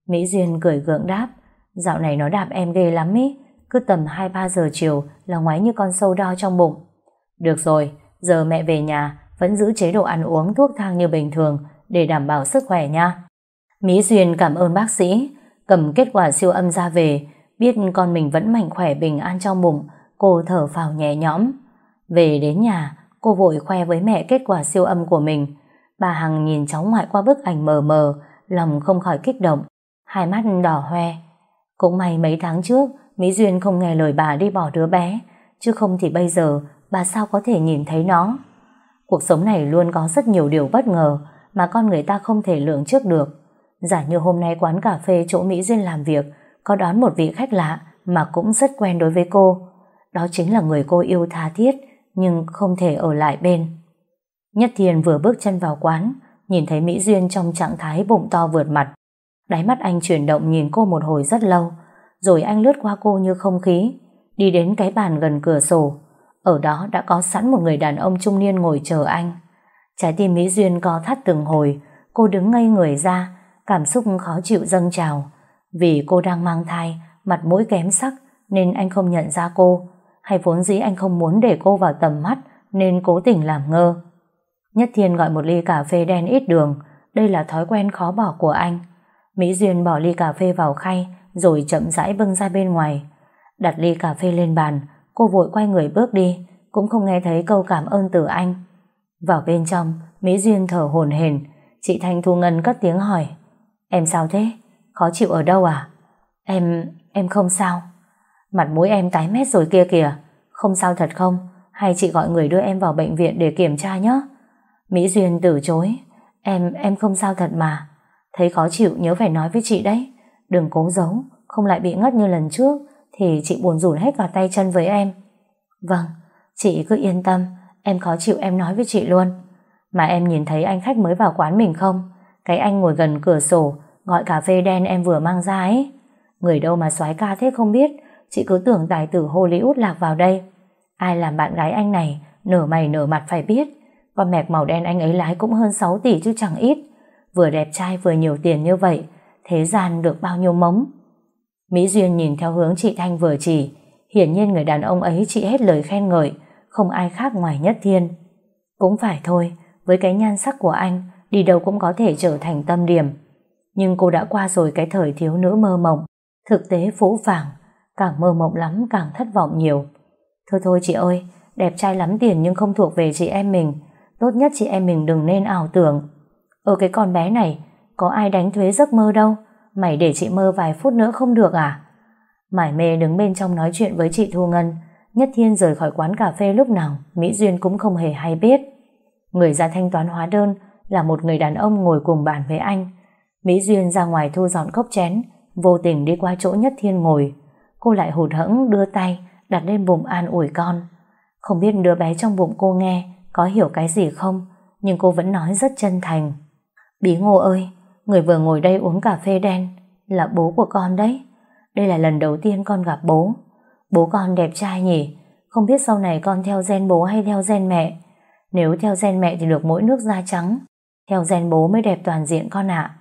Mỹ Duyên cười gượng đáp. Dạo này nó đạp em ghê lắm ý. Cứ tầm 2-3 giờ chiều là ngoái như con sâu đo trong bụng. Được rồi, giờ mẹ về nhà vẫn giữ chế độ ăn uống thuốc thang như bình thường để đảm bảo sức khỏe nha. Mỹ Duyên cảm ơn bác sĩ, cầm kết quả siêu âm ra về, biết con mình vẫn mạnh khỏe bình an trong bụng, cô thở phào nhẹ nhõm. Về đến nhà, cô vội khoe với mẹ kết quả siêu âm của mình. Bà Hằng nhìn cháu ngoại qua bức ảnh mờ mờ, lòng không khỏi kích động, hai mắt đỏ hoe. Cũng may mấy tháng trước, Mỹ Duyên không nghe lời bà đi bỏ đứa bé, chứ không thì bây giờ bà sao có thể nhìn thấy nó. Cuộc sống này luôn có rất nhiều điều bất ngờ mà con người ta không thể lường trước được. Giả như hôm nay quán cà phê chỗ Mỹ Duyên làm việc có đón một vị khách lạ mà cũng rất quen đối với cô. Đó chính là người cô yêu tha thiết nhưng không thể ở lại bên. Nhất Thiên vừa bước chân vào quán nhìn thấy Mỹ Duyên trong trạng thái bụng to vượt mặt. Đáy mắt anh chuyển động nhìn cô một hồi rất lâu rồi anh lướt qua cô như không khí đi đến cái bàn gần cửa sổ ở đó đã có sẵn một người đàn ông trung niên ngồi chờ anh. Trái tim Mỹ Duyên co thắt từng hồi, cô đứng ngây người ra, cảm xúc khó chịu dâng trào. Vì cô đang mang thai, mặt mũi kém sắc, nên anh không nhận ra cô. Hay vốn dĩ anh không muốn để cô vào tầm mắt, nên cố tình làm ngơ. Nhất Thiên gọi một ly cà phê đen ít đường, đây là thói quen khó bỏ của anh. Mỹ Duyên bỏ ly cà phê vào khay, rồi chậm rãi bưng ra bên ngoài. Đặt ly cà phê lên bàn, Cô vội quay người bước đi Cũng không nghe thấy câu cảm ơn từ anh Vào bên trong Mỹ Duyên thở hổn hển Chị Thanh Thu Ngân cất tiếng hỏi Em sao thế? Khó chịu ở đâu à? Em... em không sao Mặt mũi em tái mét rồi kia kìa Không sao thật không? Hay chị gọi người đưa em vào bệnh viện để kiểm tra nhé Mỹ Duyên từ chối Em... em không sao thật mà Thấy khó chịu nhớ phải nói với chị đấy Đừng cố giấu Không lại bị ngất như lần trước thì chị buồn rủn hết cả tay chân với em. Vâng, chị cứ yên tâm, em khó chịu em nói với chị luôn. Mà em nhìn thấy anh khách mới vào quán mình không? Cái anh ngồi gần cửa sổ, gọi cà phê đen em vừa mang ra ấy. Người đâu mà soái ca thế không biết, chị cứ tưởng tài tử Hollywood lạc vào đây. Ai làm bạn gái anh này, nở mày nở mặt phải biết. Con mẹc màu đen anh ấy lái cũng hơn 6 tỷ chứ chẳng ít. Vừa đẹp trai vừa nhiều tiền như vậy, thế gian được bao nhiêu mống. Mỹ Duyên nhìn theo hướng chị Thanh vừa chỉ, hiển nhiên người đàn ông ấy chị hết lời khen ngợi, không ai khác ngoài Nhất Thiên. Cũng phải thôi, với cái nhan sắc của anh, đi đâu cũng có thể trở thành tâm điểm. Nhưng cô đã qua rồi cái thời thiếu nữ mơ mộng, thực tế phũ phàng, càng mơ mộng lắm càng thất vọng nhiều. Thôi thôi chị ơi, đẹp trai lắm tiền nhưng không thuộc về chị em mình, tốt nhất chị em mình đừng nên ảo tưởng. Ở cái con bé này, có ai đánh thuế giấc mơ đâu, Mày để chị mơ vài phút nữa không được à? Mải mê đứng bên trong nói chuyện với chị Thu Ngân. Nhất Thiên rời khỏi quán cà phê lúc nào, Mỹ Duyên cũng không hề hay biết. Người ra thanh toán hóa đơn là một người đàn ông ngồi cùng bàn với anh. Mỹ Duyên ra ngoài thu dọn cốc chén, vô tình đi qua chỗ Nhất Thiên ngồi. Cô lại hụt hẫng đưa tay, đặt lên bụng an ủi con. Không biết đứa bé trong bụng cô nghe có hiểu cái gì không, nhưng cô vẫn nói rất chân thành. Bí ngô ơi, Người vừa ngồi đây uống cà phê đen là bố của con đấy. Đây là lần đầu tiên con gặp bố. Bố con đẹp trai nhỉ? Không biết sau này con theo gen bố hay theo gen mẹ? Nếu theo gen mẹ thì được mỗi nước da trắng. Theo gen bố mới đẹp toàn diện con ạ.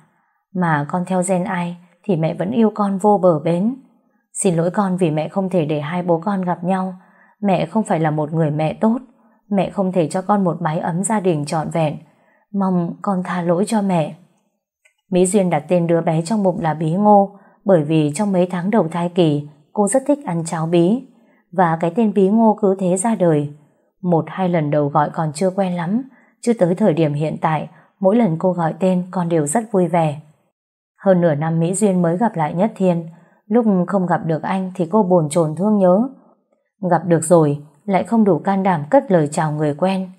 Mà con theo gen ai thì mẹ vẫn yêu con vô bờ bến. Xin lỗi con vì mẹ không thể để hai bố con gặp nhau. Mẹ không phải là một người mẹ tốt. Mẹ không thể cho con một mái ấm gia đình trọn vẹn. Mong con tha lỗi cho mẹ. Mỹ Duyên đặt tên đứa bé trong bụng là Bí Ngô, bởi vì trong mấy tháng đầu thai kỳ, cô rất thích ăn cháo bí và cái tên Bí Ngô cứ thế ra đời. Một, hai lần đầu gọi còn chưa quen lắm, chứ tới thời điểm hiện tại, mỗi lần cô gọi tên con đều rất vui vẻ. Hơn nửa năm Mỹ Duyên mới gặp lại Nhất Thiên lúc không gặp được anh thì cô buồn chồn thương nhớ. Gặp được rồi, lại không đủ can đảm cất lời chào người quen.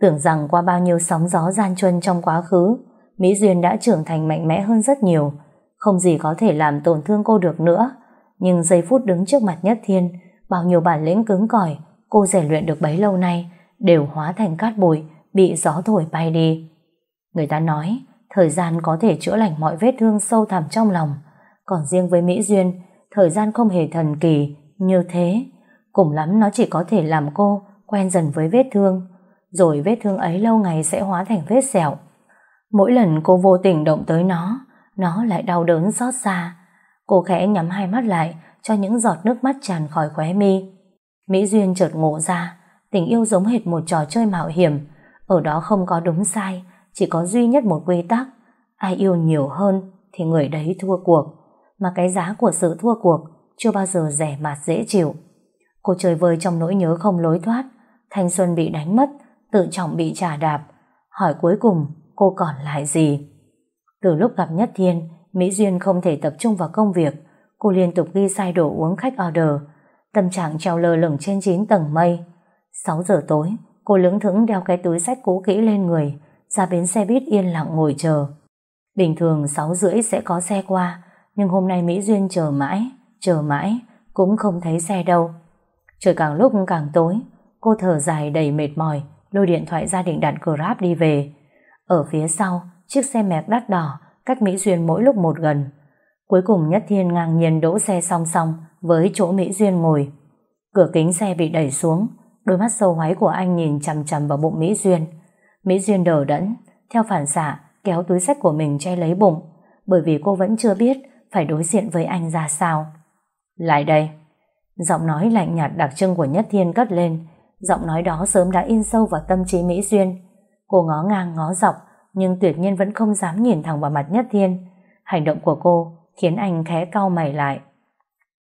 Tưởng rằng qua bao nhiêu sóng gió gian truân trong quá khứ Mỹ Duyên đã trưởng thành mạnh mẽ hơn rất nhiều. Không gì có thể làm tổn thương cô được nữa. Nhưng giây phút đứng trước mặt Nhất Thiên, bao nhiêu bản lĩnh cứng cỏi, cô rèn luyện được bấy lâu nay, đều hóa thành cát bụi, bị gió thổi bay đi. Người ta nói, thời gian có thể chữa lành mọi vết thương sâu thẳm trong lòng. Còn riêng với Mỹ Duyên, thời gian không hề thần kỳ, như thế. Cùng lắm nó chỉ có thể làm cô quen dần với vết thương. Rồi vết thương ấy lâu ngày sẽ hóa thành vết sẹo. Mỗi lần cô vô tình động tới nó nó lại đau đớn xót xa. Cô khẽ nhắm hai mắt lại cho những giọt nước mắt tràn khỏi khóe mi. Mỹ Duyên chợt ngộ ra, tình yêu giống hệt một trò chơi mạo hiểm, ở đó không có đúng sai, chỉ có duy nhất một quy tắc, ai yêu nhiều hơn thì người đấy thua cuộc, mà cái giá của sự thua cuộc chưa bao giờ rẻ mạt dễ chịu. Cô chơi vơi trong nỗi nhớ không lối thoát, thanh xuân bị đánh mất, tự trọng bị trả đạp, hỏi cuối cùng cô còn lại gì? Từ lúc gặp Nhất Thiên, Mỹ Duyên không thể tập trung vào công việc. Cô liên tục ghi sai đồ uống khách order. Tâm trạng treo lơ lửng trên 9 tầng mây. 6 giờ tối, cô lững thững đeo cái túi sách cũ kỹ lên người, ra bến xe buýt yên lặng ngồi chờ. Bình thường 6 rưỡi sẽ có xe qua, nhưng hôm nay Mỹ Duyên chờ mãi, chờ mãi, cũng không thấy xe đâu. Trời càng lúc càng tối, cô thở dài đầy mệt mỏi, lôi điện thoại ra định đặt Grab đi về. Ở phía sau, chiếc xe mẹc đắt đỏ cách Mỹ Duyên mỗi lúc một gần. Cuối cùng Nhất Thiên ngang nhiên đỗ xe song song với chỗ Mỹ Duyên ngồi. Cửa kính xe bị đẩy xuống, đôi mắt sâu hoáy của anh nhìn chằm chằm vào bụng Mỹ Duyên. Mỹ Duyên đờ đẫn, theo phản xạ kéo túi sách của mình che lấy bụng, bởi vì cô vẫn chưa biết phải đối diện với anh ra sao. Lại đây. Giọng nói lạnh nhạt đặc trưng của Nhất Thiên cất lên, giọng nói đó sớm đã in sâu vào tâm trí Mỹ Duyên. Cô ngó ngang ngó dọc, nhưng tuyệt nhiên vẫn không dám nhìn thẳng vào mặt Nhất Thiên. Hành động của cô khiến anh khẽ cau mày lại.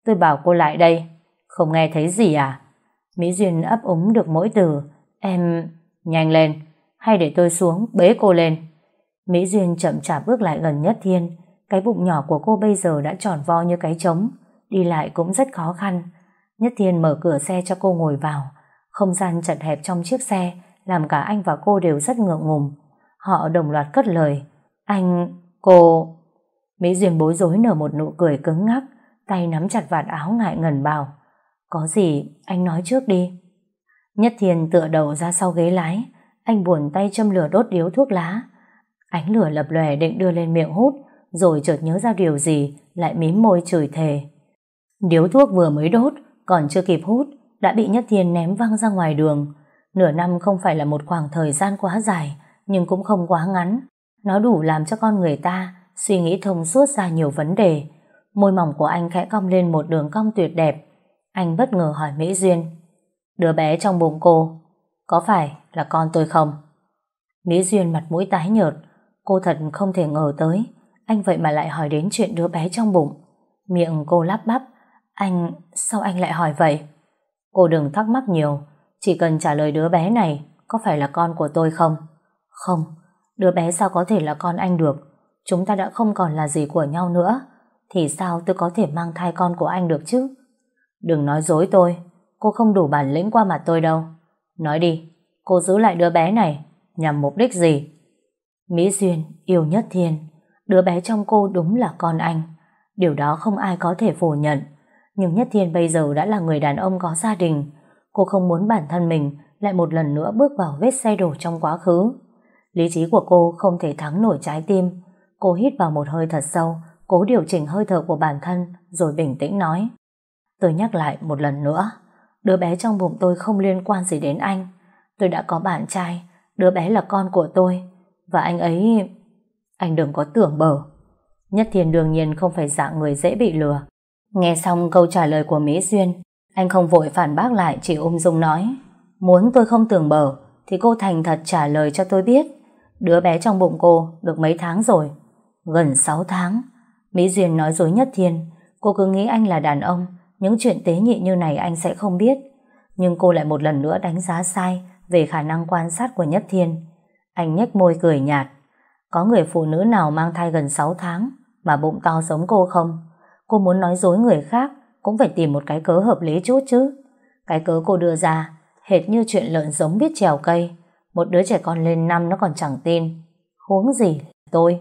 Tôi bảo cô lại đây, không nghe thấy gì à? Mỹ Duyên ấp úng được mỗi từ, em... Nhanh lên, hay để tôi xuống bế cô lên. Mỹ Duyên chậm chạp bước lại gần Nhất Thiên, cái bụng nhỏ của cô bây giờ đã tròn vo như cái trống, đi lại cũng rất khó khăn. Nhất Thiên mở cửa xe cho cô ngồi vào, không gian chật hẹp trong chiếc xe làm cả anh và cô đều rất ngượng ngùng. Họ đồng loạt cất lời. Anh, cô... Mỹ Duyên bối rối nở một nụ cười cứng ngắc, tay nắm chặt vạt áo ngại ngần bảo. Có gì, anh nói trước đi. Nhất Thiên tựa đầu ra sau ghế lái, anh buồn tay châm lửa đốt điếu thuốc lá. Ánh lửa lập lòe định đưa lên miệng hút, rồi chợt nhớ ra điều gì, lại mím môi chửi thề. Điếu thuốc vừa mới đốt, còn chưa kịp hút, đã bị Nhất Thiên ném văng ra ngoài đường. Nửa năm không phải là một khoảng thời gian quá dài, nhưng cũng không quá ngắn. Nó đủ làm cho con người ta suy nghĩ thông suốt ra nhiều vấn đề. Môi mỏng của anh khẽ cong lên một đường cong tuyệt đẹp. Anh bất ngờ hỏi Mỹ Duyên. Đứa bé trong bụng cô, có phải là con tôi không? Mỹ Duyên mặt mũi tái nhợt. Cô thật không thể ngờ tới. Anh vậy mà lại hỏi đến chuyện đứa bé trong bụng. Miệng cô lắp bắp. Anh, sao anh lại hỏi vậy? Cô đừng thắc mắc nhiều. Chỉ cần trả lời đứa bé này có phải là con của tôi không? Không, đứa bé sao có thể là con anh được? Chúng ta đã không còn là gì của nhau nữa. Thì sao tôi có thể mang thai con của anh được chứ? Đừng nói dối tôi, cô không đủ bản lĩnh qua mặt tôi đâu. Nói đi, cô giữ lại đứa bé này nhằm mục đích gì? Mỹ Duyên, yêu nhất thiên, đứa bé trong cô đúng là con anh. Điều đó không ai có thể phủ nhận. Nhưng Nhất Thiên bây giờ đã là người đàn ông có gia đình. Cô không muốn bản thân mình lại một lần nữa bước vào vết xe đổ trong quá khứ. Lý trí của cô không thể thắng nổi trái tim. Cô hít vào một hơi thật sâu, cố điều chỉnh hơi thở của bản thân, rồi bình tĩnh nói. Tôi nhắc lại một lần nữa, đứa bé trong bụng tôi không liên quan gì đến anh. Tôi đã có bạn trai, đứa bé là con của tôi, và anh ấy... Anh đừng có tưởng bở. Nhất Thiên đương nhiên không phải dạng người dễ bị lừa. Nghe xong câu trả lời của Mỹ Duyên, anh không vội phản bác lại chỉ ung dung nói. Muốn tôi không tưởng bờ, thì cô thành thật trả lời cho tôi biết. Đứa bé trong bụng cô được mấy tháng rồi? Gần 6 tháng. Mỹ Duyên nói dối nhất thiên. Cô cứ nghĩ anh là đàn ông, những chuyện tế nhị như này anh sẽ không biết. Nhưng cô lại một lần nữa đánh giá sai về khả năng quan sát của Nhất Thiên. Anh nhếch môi cười nhạt. Có người phụ nữ nào mang thai gần 6 tháng mà bụng to giống cô không? Cô muốn nói dối người khác cũng phải tìm một cái cớ hợp lý chút chứ. Cái cớ cô đưa ra hệt như chuyện lợn giống biết trèo cây. Một đứa trẻ con lên năm nó còn chẳng tin. Huống gì tôi?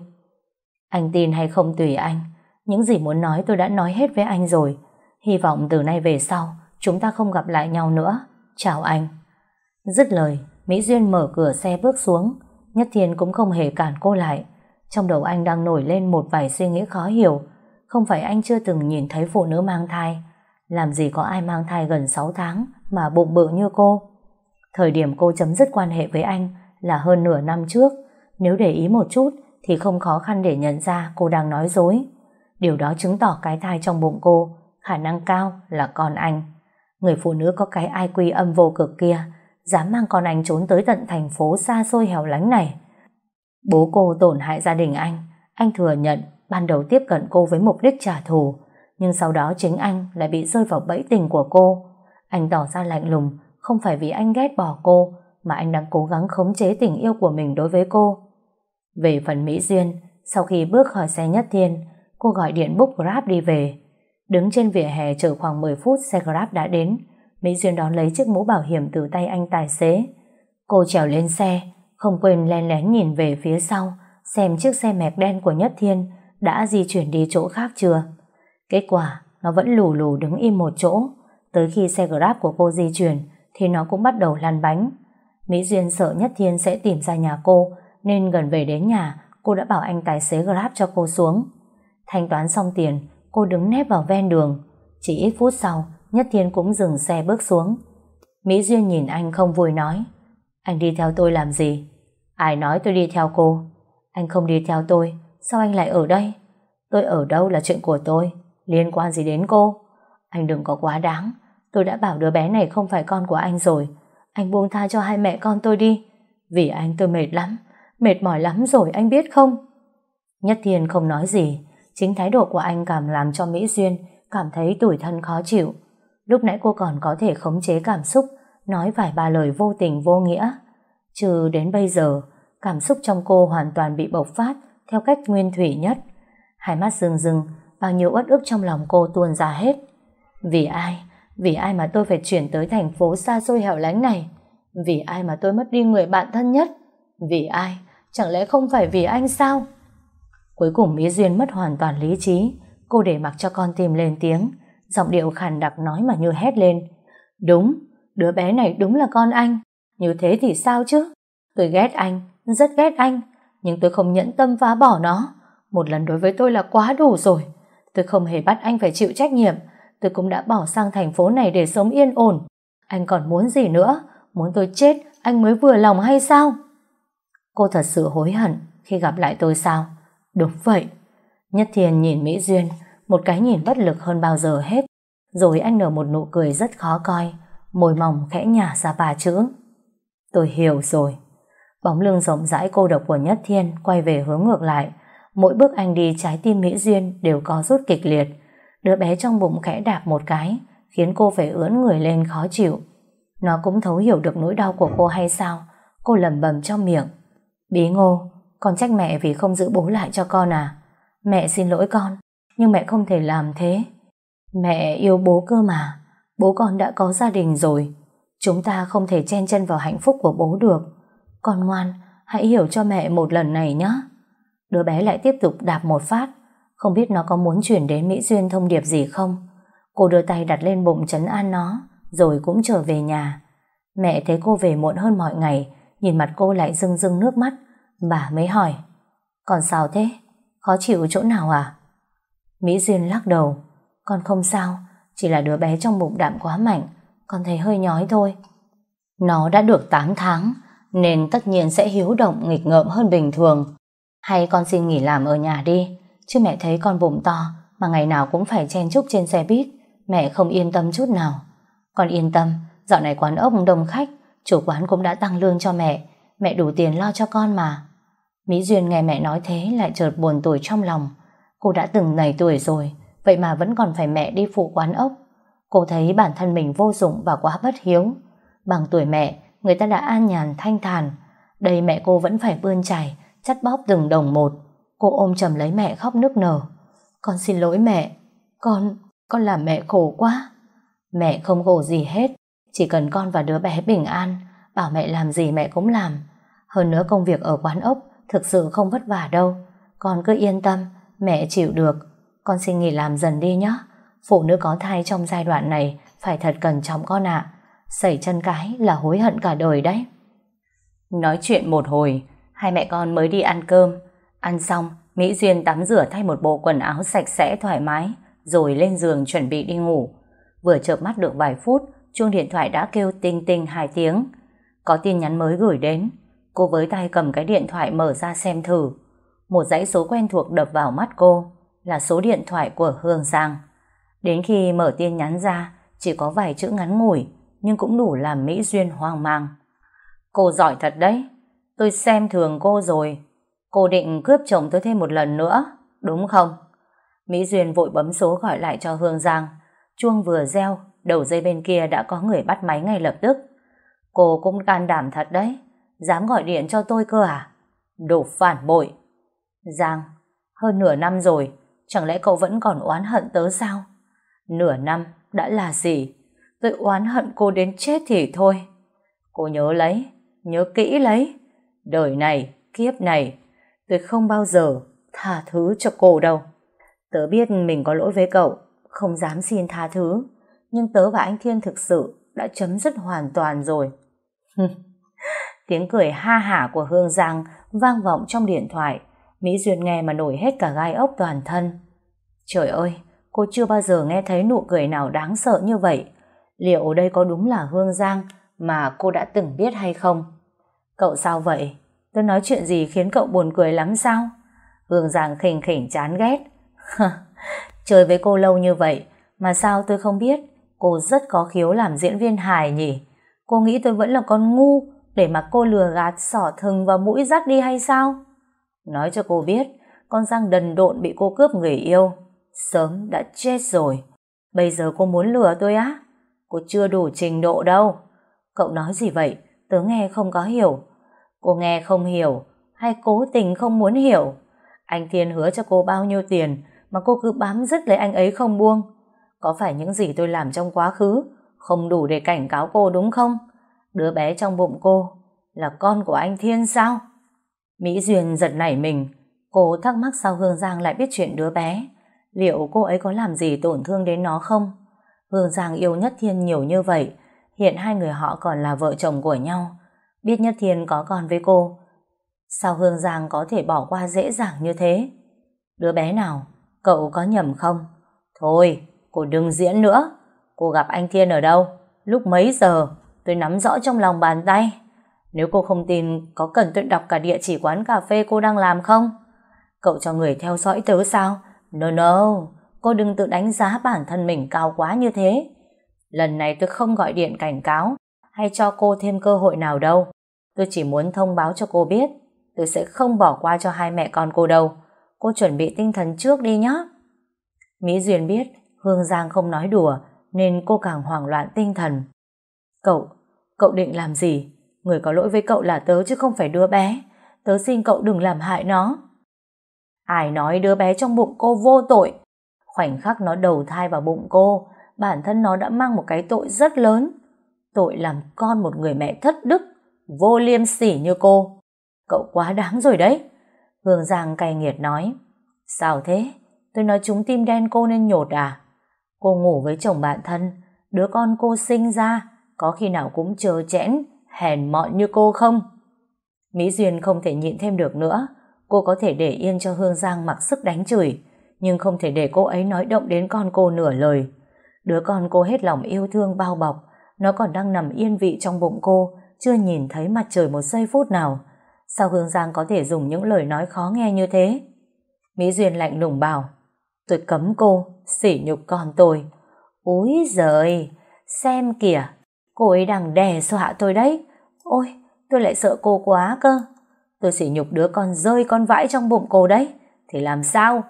Anh tin hay không tùy anh. Những gì muốn nói tôi đã nói hết với anh rồi. Hy vọng từ nay về sau chúng ta không gặp lại nhau nữa. Chào anh. Dứt lời, Mỹ Duyên mở cửa xe bước xuống. Nhất Thiên cũng không hề cản cô lại. Trong đầu anh đang nổi lên một vài suy nghĩ khó hiểu. Không phải anh chưa từng nhìn thấy phụ nữ mang thai. Làm gì có ai mang thai gần 6 tháng mà bụng bự như cô. Thời điểm cô chấm dứt quan hệ với anh là hơn nửa năm trước. Nếu để ý một chút thì không khó khăn để nhận ra cô đang nói dối. Điều đó chứng tỏ cái thai trong bụng cô khả năng cao là con anh. Người phụ nữ có cái ai quy âm vô cực kia dám mang con anh trốn tới tận thành phố xa xôi hẻo lánh này. Bố cô tổn hại gia đình anh, anh thừa nhận ban đầu tiếp cận cô với mục đích trả thù, nhưng sau đó chính anh lại bị rơi vào bẫy tình của cô. Anh tỏ ra lạnh lùng, không phải vì anh ghét bỏ cô, mà anh đang cố gắng khống chế tình yêu của mình đối với cô. Về phần Mỹ Duyên, sau khi bước khỏi xe Nhất Thiên, cô gọi điện book Grab đi về. Đứng trên vỉa hè chờ khoảng 10 phút xe Grab đã đến, Mỹ Duyên đón lấy chiếc mũ bảo hiểm từ tay anh tài xế. Cô trèo lên xe, không quên len lén nhìn về phía sau, xem chiếc xe mẹc đen của Nhất Thiên đã di chuyển đi chỗ khác chưa. Kết quả, nó vẫn lù lù đứng im một chỗ. Tới khi xe Grab của cô di chuyển, thì nó cũng bắt đầu lăn bánh. Mỹ Duyên sợ Nhất Thiên sẽ tìm ra nhà cô, nên gần về đến nhà, cô đã bảo anh tài xế Grab cho cô xuống. Thanh toán xong tiền, cô đứng nép vào ven đường. Chỉ ít phút sau, Nhất Thiên cũng dừng xe bước xuống. Mỹ Duyên nhìn anh không vui nói Anh đi theo tôi làm gì? Ai nói tôi đi theo cô? Anh không đi theo tôi, sao anh lại ở đây? Tôi ở đâu là chuyện của tôi, liên quan gì đến cô? Anh đừng có quá đáng, tôi đã bảo đứa bé này không phải con của anh rồi. Anh buông tha cho hai mẹ con tôi đi. Vì anh tôi mệt lắm, mệt mỏi lắm rồi anh biết không? Nhất Thiên không nói gì, chính thái độ của anh cảm làm cho Mỹ Duyên cảm thấy tủi thân khó chịu. Lúc nãy cô còn có thể khống chế cảm xúc, nói vài ba lời vô tình vô nghĩa. Trừ đến bây giờ, cảm xúc trong cô hoàn toàn bị bộc phát theo cách nguyên thủy nhất. Hai mắt rừng rừng, bao nhiêu uất ức trong lòng cô tuôn ra hết. Vì ai? Vì ai mà tôi phải chuyển tới thành phố xa xôi hẻo lánh này? Vì ai mà tôi mất đi người bạn thân nhất? Vì ai? Chẳng lẽ không phải vì anh sao? Cuối cùng Mỹ Duyên mất hoàn toàn lý trí. Cô để mặc cho con tim lên tiếng. Giọng điệu khàn đặc nói mà như hét lên. Đúng, đứa bé này đúng là con anh. Như thế thì sao chứ? Tôi ghét anh, rất ghét anh. Nhưng tôi không nhẫn tâm phá bỏ nó. Một lần đối với tôi là quá đủ rồi. Tôi không hề bắt anh phải chịu trách nhiệm. Tôi cũng đã bỏ sang thành phố này để sống yên ổn. Anh còn muốn gì nữa? Muốn tôi chết, anh mới vừa lòng hay sao? Cô thật sự hối hận khi gặp lại tôi sao? Đúng vậy. Nhất Thiên nhìn Mỹ Duyên, một cái nhìn bất lực hơn bao giờ hết. Rồi anh nở một nụ cười rất khó coi, môi mỏng khẽ nhả ra ba chữ. Tôi hiểu rồi. Bóng lưng rộng rãi cô độc của Nhất Thiên quay về hướng ngược lại. Mỗi bước anh đi trái tim Mỹ Duyên đều có rút kịch liệt. Đứa bé trong bụng khẽ đạp một cái, khiến cô phải ưỡn người lên khó chịu. Nó cũng thấu hiểu được nỗi đau của cô hay sao? Cô lẩm bẩm trong miệng. Bí ngô, con trách mẹ vì không giữ bố lại cho con à? Mẹ xin lỗi con, nhưng mẹ không thể làm thế. Mẹ yêu bố cơ mà, bố con đã có gia đình rồi. Chúng ta không thể chen chân vào hạnh phúc của bố được. Con ngoan, hãy hiểu cho mẹ một lần này nhé. Đứa bé lại tiếp tục đạp một phát, không biết nó có muốn chuyển đến Mỹ Duyên thông điệp gì không. Cô đưa tay đặt lên bụng chấn an nó, rồi cũng trở về nhà. Mẹ thấy cô về muộn hơn mọi ngày, nhìn mặt cô lại rưng rưng nước mắt. Bà mới hỏi, còn sao thế? Khó chịu chỗ nào à? Mỹ Duyên lắc đầu, con không sao, chỉ là đứa bé trong bụng đạm quá mạnh, con thấy hơi nhói thôi. Nó đã được 8 tháng, nên tất nhiên sẽ hiếu động nghịch ngợm hơn bình thường. Hay con xin nghỉ làm ở nhà đi, chứ mẹ thấy con bụng to mà ngày nào cũng phải chen chúc trên xe buýt, mẹ không yên tâm chút nào. Con yên tâm, dạo này quán ốc đông khách, chủ quán cũng đã tăng lương cho mẹ, mẹ đủ tiền lo cho con mà. Mỹ Duyên nghe mẹ nói thế lại chợt buồn tuổi trong lòng. Cô đã từng nảy tuổi rồi, vậy mà vẫn còn phải mẹ đi phụ quán ốc. Cô thấy bản thân mình vô dụng và quá bất hiếu. Bằng tuổi mẹ, người ta đã an nhàn thanh thản. Đây mẹ cô vẫn phải bươn chảy, chắt bóp từng đồng một. Cô ôm chầm lấy mẹ khóc nức nở. Con xin lỗi mẹ. Con, con làm mẹ khổ quá. Mẹ không khổ gì hết. Chỉ cần con và đứa bé bình an, bảo mẹ làm gì mẹ cũng làm. Hơn nữa công việc ở quán ốc thực sự không vất vả đâu. Con cứ yên tâm, mẹ chịu được. Con xin nghỉ làm dần đi nhé. Phụ nữ có thai trong giai đoạn này phải thật cẩn trọng con ạ. À xảy chân cái là hối hận cả đời đấy. Nói chuyện một hồi, hai mẹ con mới đi ăn cơm. Ăn xong, Mỹ Duyên tắm rửa thay một bộ quần áo sạch sẽ thoải mái, rồi lên giường chuẩn bị đi ngủ. Vừa chợp mắt được vài phút, chuông điện thoại đã kêu tinh tinh hai tiếng. Có tin nhắn mới gửi đến. Cô với tay cầm cái điện thoại mở ra xem thử. Một dãy số quen thuộc đập vào mắt cô là số điện thoại của Hương Giang. Đến khi mở tin nhắn ra, chỉ có vài chữ ngắn ngủi, nhưng cũng đủ làm Mỹ Duyên hoang mang. Cô giỏi thật đấy, tôi xem thường cô rồi. Cô định cướp chồng tôi thêm một lần nữa, đúng không? Mỹ Duyên vội bấm số gọi lại cho Hương Giang. Chuông vừa reo, đầu dây bên kia đã có người bắt máy ngay lập tức. Cô cũng can đảm thật đấy, dám gọi điện cho tôi cơ à? Đồ phản bội. Giang, hơn nửa năm rồi, chẳng lẽ cậu vẫn còn oán hận tớ sao? Nửa năm đã là gì? Tôi oán hận cô đến chết thì thôi. Cô nhớ lấy, nhớ kỹ lấy. Đời này, kiếp này, tôi không bao giờ tha thứ cho cô đâu. Tớ biết mình có lỗi với cậu, không dám xin tha thứ. Nhưng tớ và anh Thiên thực sự đã chấm dứt hoàn toàn rồi. Tiếng cười ha hả của Hương Giang vang vọng trong điện thoại. Mỹ Duyên nghe mà nổi hết cả gai ốc toàn thân. Trời ơi, cô chưa bao giờ nghe thấy nụ cười nào đáng sợ như vậy. Liệu đây có đúng là Hương Giang mà cô đã từng biết hay không? Cậu sao vậy? Tôi nói chuyện gì khiến cậu buồn cười lắm sao? Hương Giang khỉnh khỉnh chán ghét. Chơi với cô lâu như vậy mà sao tôi không biết cô rất có khiếu làm diễn viên hài nhỉ? Cô nghĩ tôi vẫn là con ngu để mà cô lừa gạt sỏ thừng vào mũi dắt đi hay sao? Nói cho cô biết, con Giang đần độn bị cô cướp người yêu, sớm đã chết rồi. Bây giờ cô muốn lừa tôi á? Cô chưa đủ trình độ đâu. Cậu nói gì vậy? Tớ nghe không có hiểu. Cô nghe không hiểu, hay cố tình không muốn hiểu? Anh Thiên hứa cho cô bao nhiêu tiền mà cô cứ bám dứt lấy anh ấy không buông. Có phải những gì tôi làm trong quá khứ không đủ để cảnh cáo cô đúng không? Đứa bé trong bụng cô là con của anh Thiên sao? Mỹ Duyên giật nảy mình. Cô thắc mắc sao Hương Giang lại biết chuyện đứa bé. Liệu cô ấy có làm gì tổn thương đến nó không? Hương Giang yêu Nhất Thiên nhiều như vậy. Hiện hai người họ còn là vợ chồng của nhau. Biết Nhất Thiên có con với cô. Sao Hương Giang có thể bỏ qua dễ dàng như thế? Đứa bé nào? Cậu có nhầm không? Thôi, cô đừng diễn nữa. Cô gặp anh Thiên ở đâu? Lúc mấy giờ? Tôi nắm rõ trong lòng bàn tay. Nếu cô không tin, có cần tôi đọc cả địa chỉ quán cà phê cô đang làm không? Cậu cho người theo dõi tớ sao? No no, cô đừng tự đánh giá bản thân mình cao quá như thế. Lần này tôi không gọi điện cảnh cáo hay cho cô thêm cơ hội nào đâu. Tôi chỉ muốn thông báo cho cô biết tôi sẽ không bỏ qua cho hai mẹ con cô đâu. Cô chuẩn bị tinh thần trước đi nhé. Mỹ Duyên biết Hương Giang không nói đùa nên cô càng hoảng loạn tinh thần. Cậu, cậu định làm gì? Người có lỗi với cậu là tớ chứ không phải đứa bé. Tớ xin cậu đừng làm hại nó. Ai nói đứa bé trong bụng cô vô tội? Khoảnh khắc nó đầu thai vào bụng cô, bản thân nó đã mang một cái tội rất lớn. Tội làm con một người mẹ thất đức, vô liêm sỉ như cô. Cậu quá đáng rồi đấy. Hương Giang cay nghiệt nói. Sao thế? Tôi nói chúng tim đen cô nên nhột à? Cô ngủ với chồng bạn thân, đứa con cô sinh ra, có khi nào cũng chờ chẽn, hèn mọn như cô không? Mỹ Duyên không thể nhịn thêm được nữa. Cô có thể để yên cho Hương Giang mặc sức đánh chửi, nhưng không thể để cô ấy nói động đến con cô nửa lời. Đứa con cô hết lòng yêu thương bao bọc, nó còn đang nằm yên vị trong bụng cô, chưa nhìn thấy mặt trời một giây phút nào. Sao Hương Giang có thể dùng những lời nói khó nghe như thế? Mỹ Duyên lạnh lùng bảo, Tôi cấm cô, sỉ nhục con tôi. Úi giời, xem kìa, cô ấy đang đè dọa tôi đấy. Ôi, tôi lại sợ cô quá cơ. Tôi sỉ nhục đứa con rơi con vãi trong bụng cô đấy. Thì làm sao?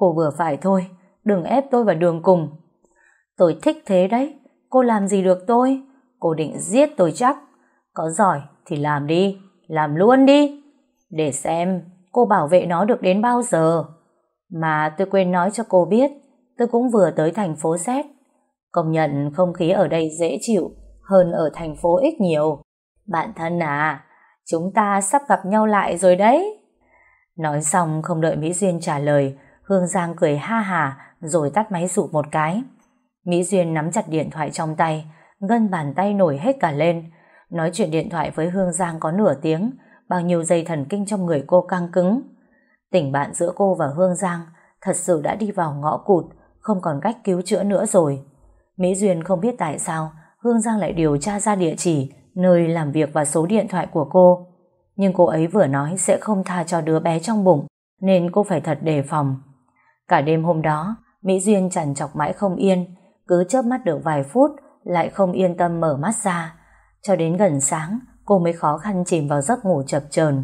Cô vừa phải thôi, đừng ép tôi vào đường cùng. Tôi thích thế đấy, cô làm gì được tôi? Cô định giết tôi chắc. Có giỏi thì làm đi, làm luôn đi. Để xem cô bảo vệ nó được đến bao giờ. Mà tôi quên nói cho cô biết, tôi cũng vừa tới thành phố Z. Công nhận không khí ở đây dễ chịu hơn ở thành phố ít nhiều. Bạn thân à, chúng ta sắp gặp nhau lại rồi đấy. Nói xong không đợi Mỹ Duyên trả lời, Hương Giang cười ha hà rồi tắt máy rụt một cái. Mỹ Duyên nắm chặt điện thoại trong tay, gân bàn tay nổi hết cả lên. Nói chuyện điện thoại với Hương Giang có nửa tiếng, bao nhiêu dây thần kinh trong người cô căng cứng. Tình bạn giữa cô và Hương Giang thật sự đã đi vào ngõ cụt, không còn cách cứu chữa nữa rồi. Mỹ Duyên không biết tại sao Hương Giang lại điều tra ra địa chỉ, nơi làm việc và số điện thoại của cô. Nhưng cô ấy vừa nói sẽ không tha cho đứa bé trong bụng, nên cô phải thật đề phòng. Cả đêm hôm đó, Mỹ Duyên chằn chọc mãi không yên, cứ chớp mắt được vài phút, lại không yên tâm mở mắt ra. Cho đến gần sáng, cô mới khó khăn chìm vào giấc ngủ chập chờn.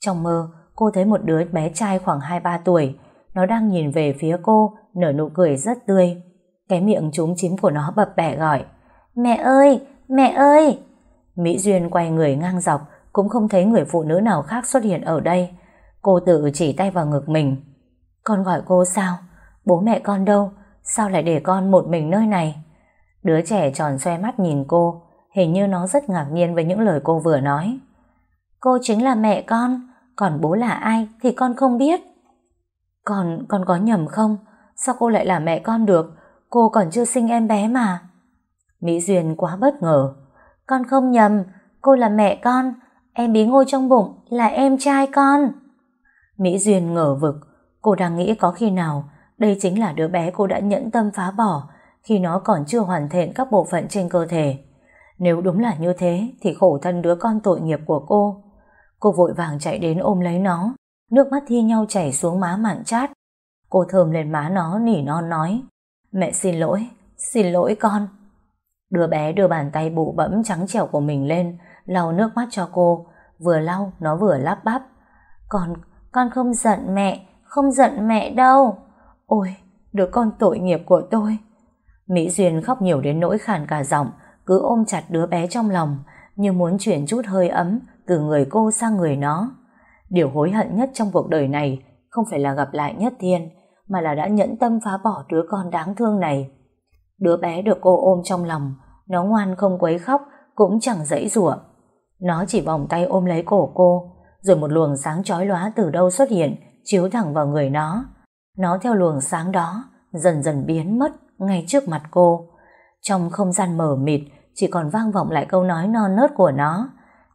Trong mơ, cô thấy một đứa bé trai khoảng 2-3 tuổi, nó đang nhìn về phía cô, nở nụ cười rất tươi. Cái miệng trúng chím của nó bập bẹ gọi, Mẹ ơi, mẹ ơi! Mỹ Duyên quay người ngang dọc, cũng không thấy người phụ nữ nào khác xuất hiện ở đây. Cô tự chỉ tay vào ngực mình. Con gọi cô sao? Bố mẹ con đâu? Sao lại để con một mình nơi này? Đứa trẻ tròn xoe mắt nhìn cô, hình như nó rất ngạc nhiên với những lời cô vừa nói. Cô chính là mẹ con, còn bố là ai thì con không biết. còn con có nhầm không? Sao cô lại là mẹ con được? Cô còn chưa sinh em bé mà. Mỹ Duyên quá bất ngờ. Con không nhầm, cô là mẹ con, em bí ngô trong bụng là em trai con. Mỹ Duyên ngờ vực, cô đang nghĩ có khi nào đây chính là đứa bé cô đã nhẫn tâm phá bỏ khi nó còn chưa hoàn thiện các bộ phận trên cơ thể. Nếu đúng là như thế thì khổ thân đứa con tội nghiệp của cô. Cô vội vàng chạy đến ôm lấy nó, nước mắt thi nhau chảy xuống má mặn chát. Cô thơm lên má nó nỉ non nói Mẹ xin lỗi, xin lỗi con. Đứa bé đưa bàn tay bụ bẫm trắng trẻo của mình lên, lau nước mắt cho cô, vừa lau nó vừa lắp bắp. Con, con không giận mẹ, không giận mẹ đâu. Ôi, đứa con tội nghiệp của tôi. Mỹ Duyên khóc nhiều đến nỗi khàn cả giọng, cứ ôm chặt đứa bé trong lòng, như muốn chuyển chút hơi ấm từ người cô sang người nó. Điều hối hận nhất trong cuộc đời này không phải là gặp lại Nhất Thiên, mà là đã nhẫn tâm phá bỏ đứa con đáng thương này. Đứa bé được cô ôm trong lòng, nó ngoan không quấy khóc, cũng chẳng dãy rủa. Nó chỉ vòng tay ôm lấy cổ cô, rồi một luồng sáng chói lóa từ đâu xuất hiện, chiếu thẳng vào người nó. Nó theo luồng sáng đó, dần dần biến mất ngay trước mặt cô. Trong không gian mờ mịt, chỉ còn vang vọng lại câu nói non nớt của nó.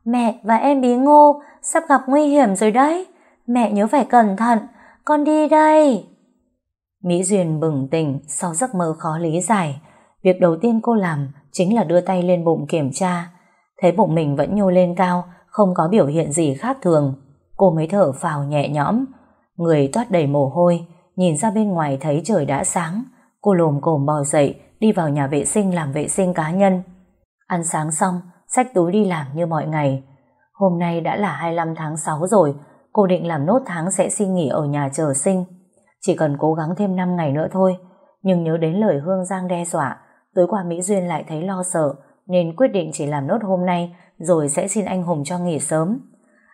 Mẹ và em bí ngô sắp gặp nguy hiểm rồi đấy. Mẹ nhớ phải cẩn thận, con đi đây. Mỹ Duyên bừng tỉnh sau giấc mơ khó lý giải. Việc đầu tiên cô làm chính là đưa tay lên bụng kiểm tra. Thấy bụng mình vẫn nhô lên cao, không có biểu hiện gì khác thường. Cô mới thở phào nhẹ nhõm. Người toát đầy mồ hôi, nhìn ra bên ngoài thấy trời đã sáng. Cô lồm cồm bò dậy, đi vào nhà vệ sinh làm vệ sinh cá nhân. Ăn sáng xong, xách túi đi làm như mọi ngày. Hôm nay đã là 25 tháng 6 rồi, cô định làm nốt tháng sẽ xin nghỉ ở nhà chờ sinh. Chỉ cần cố gắng thêm 5 ngày nữa thôi. Nhưng nhớ đến lời Hương Giang đe dọa, tối qua Mỹ Duyên lại thấy lo sợ, nên quyết định chỉ làm nốt hôm nay, rồi sẽ xin anh Hùng cho nghỉ sớm.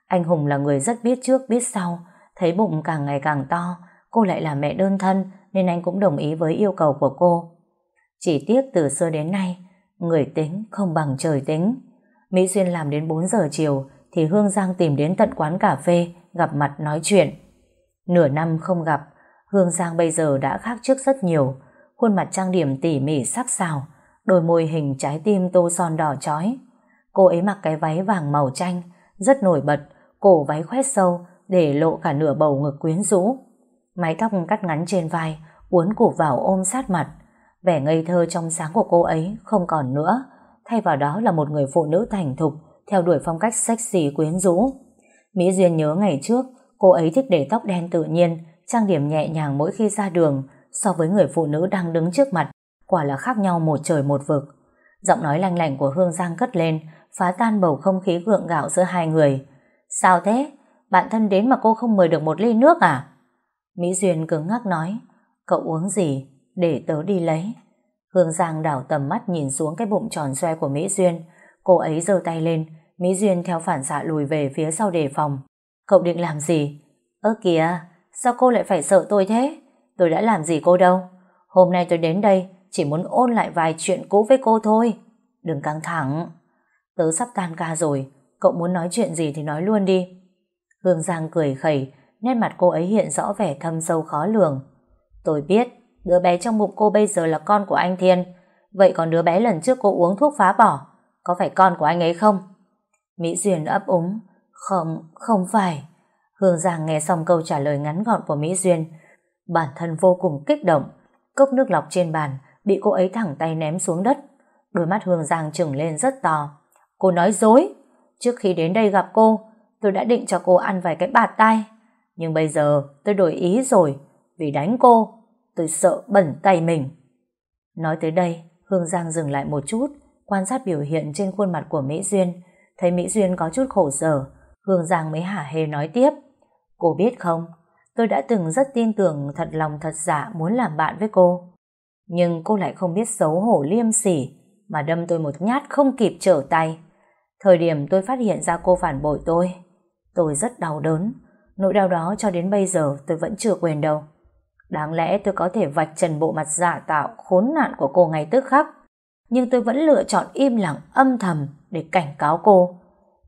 Anh Hùng là người rất biết trước biết sau, thấy bụng càng ngày càng to, cô lại là mẹ đơn thân, nên anh cũng đồng ý với yêu cầu của cô. Chỉ tiếc từ xưa đến nay, người tính không bằng trời tính. Mỹ Duyên làm đến 4 giờ chiều, thì Hương Giang tìm đến tận quán cà phê, gặp mặt nói chuyện. Nửa năm không gặp, Hương Giang bây giờ đã khác trước rất nhiều, khuôn mặt trang điểm tỉ mỉ sắc sảo, đôi môi hình trái tim tô son đỏ chói. Cô ấy mặc cái váy vàng màu chanh, rất nổi bật, cổ váy khoét sâu để lộ cả nửa bầu ngực quyến rũ. Mái tóc cắt ngắn trên vai, uốn cụp vào ôm sát mặt. Vẻ ngây thơ trong sáng của cô ấy không còn nữa, thay vào đó là một người phụ nữ thành thục, theo đuổi phong cách sexy quyến rũ. Mỹ Duyên nhớ ngày trước, cô ấy thích để tóc đen tự nhiên, trang điểm nhẹ nhàng mỗi khi ra đường so với người phụ nữ đang đứng trước mặt, quả là khác nhau một trời một vực. Giọng nói lanh lảnh của Hương Giang cất lên, phá tan bầu không khí gượng gạo giữa hai người. Sao thế? Bạn thân đến mà cô không mời được một ly nước à? Mỹ Duyên cứng ngắc nói, cậu uống gì? Để tớ đi lấy. Hương Giang đảo tầm mắt nhìn xuống cái bụng tròn xoe của Mỹ Duyên. Cô ấy giơ tay lên, Mỹ Duyên theo phản xạ lùi về phía sau đề phòng. Cậu định làm gì? Ơ kìa, sao cô lại phải sợ tôi thế? Tôi đã làm gì cô đâu. Hôm nay tôi đến đây chỉ muốn ôn lại vài chuyện cũ với cô thôi. Đừng căng thẳng. Tớ sắp tan ca rồi, cậu muốn nói chuyện gì thì nói luôn đi. Hương Giang cười khẩy, nét mặt cô ấy hiện rõ vẻ thâm sâu khó lường. Tôi biết, đứa bé trong bụng cô bây giờ là con của anh Thiên. Vậy còn đứa bé lần trước cô uống thuốc phá bỏ, có phải con của anh ấy không? Mỹ Duyên ấp úng. Không, không phải. Hương Giang nghe xong câu trả lời ngắn gọn của Mỹ Duyên. Bản thân vô cùng kích động. Cốc nước lọc trên bàn bị cô ấy thẳng tay ném xuống đất. Đôi mắt Hương Giang trừng lên rất to. Cô nói dối. Trước khi đến đây gặp cô, tôi đã định cho cô ăn vài cái bạt tay. Nhưng bây giờ tôi đổi ý rồi. Vì đánh cô, tôi sợ bẩn tay mình. Nói tới đây, Hương Giang dừng lại một chút, quan sát biểu hiện trên khuôn mặt của Mỹ Duyên. Thấy Mỹ Duyên có chút khổ sở, Hương Giang mới hả hê nói tiếp. Cô biết không, tôi đã từng rất tin tưởng thật lòng thật dạ muốn làm bạn với cô. Nhưng cô lại không biết xấu hổ liêm sỉ, mà đâm tôi một nhát không kịp trở tay. Thời điểm tôi phát hiện ra cô phản bội tôi, tôi rất đau đớn. Nỗi đau đó cho đến bây giờ tôi vẫn chưa quên đâu. Đáng lẽ tôi có thể vạch trần bộ mặt giả tạo khốn nạn của cô ngay tức khắc. Nhưng tôi vẫn lựa chọn im lặng âm thầm để cảnh cáo cô.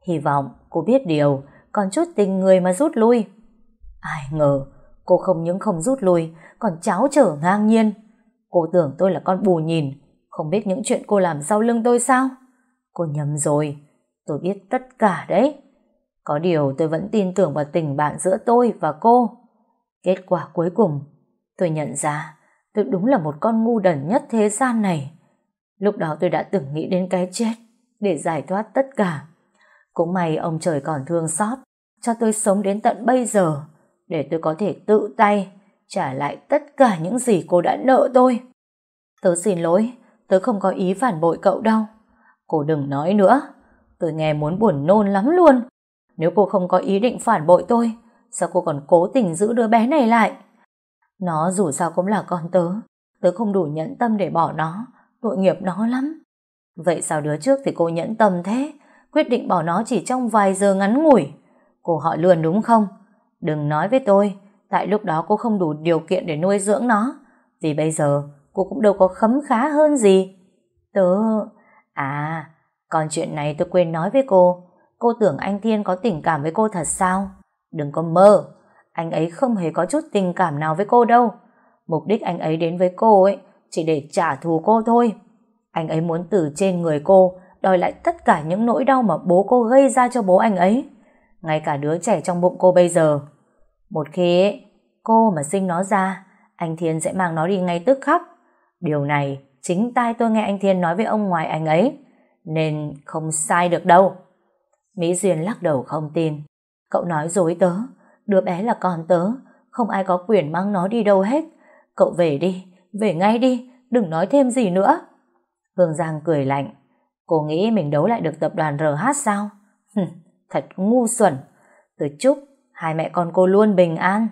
Hy vọng cô biết điều, còn chút tình người mà rút lui. Ai ngờ, cô không những không rút lui, còn cháo trở ngang nhiên. Cô tưởng tôi là con bù nhìn, không biết những chuyện cô làm sau lưng tôi sao? Cô nhầm rồi, tôi biết tất cả đấy. Có điều tôi vẫn tin tưởng vào tình bạn giữa tôi và cô. Kết quả cuối cùng, tôi nhận ra tôi đúng là một con ngu đần nhất thế gian này. Lúc đó tôi đã từng nghĩ đến cái chết để giải thoát tất cả. Cũng may ông trời còn thương xót cho tôi sống đến tận bây giờ để tôi có thể tự tay trả lại tất cả những gì cô đã nợ tôi. Tớ xin lỗi, tớ không có ý phản bội cậu đâu. Cô đừng nói nữa, tôi nghe muốn buồn nôn lắm luôn. Nếu cô không có ý định phản bội tôi, sao cô còn cố tình giữ đứa bé này lại? Nó dù sao cũng là con tớ, tớ không đủ nhẫn tâm để bỏ nó, tội nghiệp nó lắm. Vậy sao đứa trước thì cô nhẫn tâm thế, quyết định bỏ nó chỉ trong vài giờ ngắn ngủi? Cô họ lừa đúng không? Đừng nói với tôi, tại lúc đó cô không đủ điều kiện để nuôi dưỡng nó, vì bây giờ cô cũng đâu có khấm khá hơn gì. Tớ... À, còn chuyện này tôi quên nói với cô, cô tưởng anh Thiên có tình cảm với cô thật sao? Đừng có mơ, anh ấy không hề có chút tình cảm nào với cô đâu. Mục đích anh ấy đến với cô ấy chỉ để trả thù cô thôi. Anh ấy muốn từ trên người cô đòi lại tất cả những nỗi đau mà bố cô gây ra cho bố anh ấy. Ngay cả đứa trẻ trong bụng cô bây giờ. Một khi ấy, cô mà sinh nó ra, anh Thiên sẽ mang nó đi ngay tức khắc. Điều này chính tai tôi nghe anh Thiên nói với ông ngoài anh ấy, nên không sai được đâu. Mỹ Duyên lắc đầu không tin. Cậu nói dối tớ, đứa bé là con tớ, không ai có quyền mang nó đi đâu hết. Cậu về đi, về ngay đi, đừng nói thêm gì nữa. Hương Giang cười lạnh. Cô nghĩ mình đấu lại được tập đoàn RH sao? thật ngu xuẩn. Tớ chúc hai mẹ con cô luôn bình an.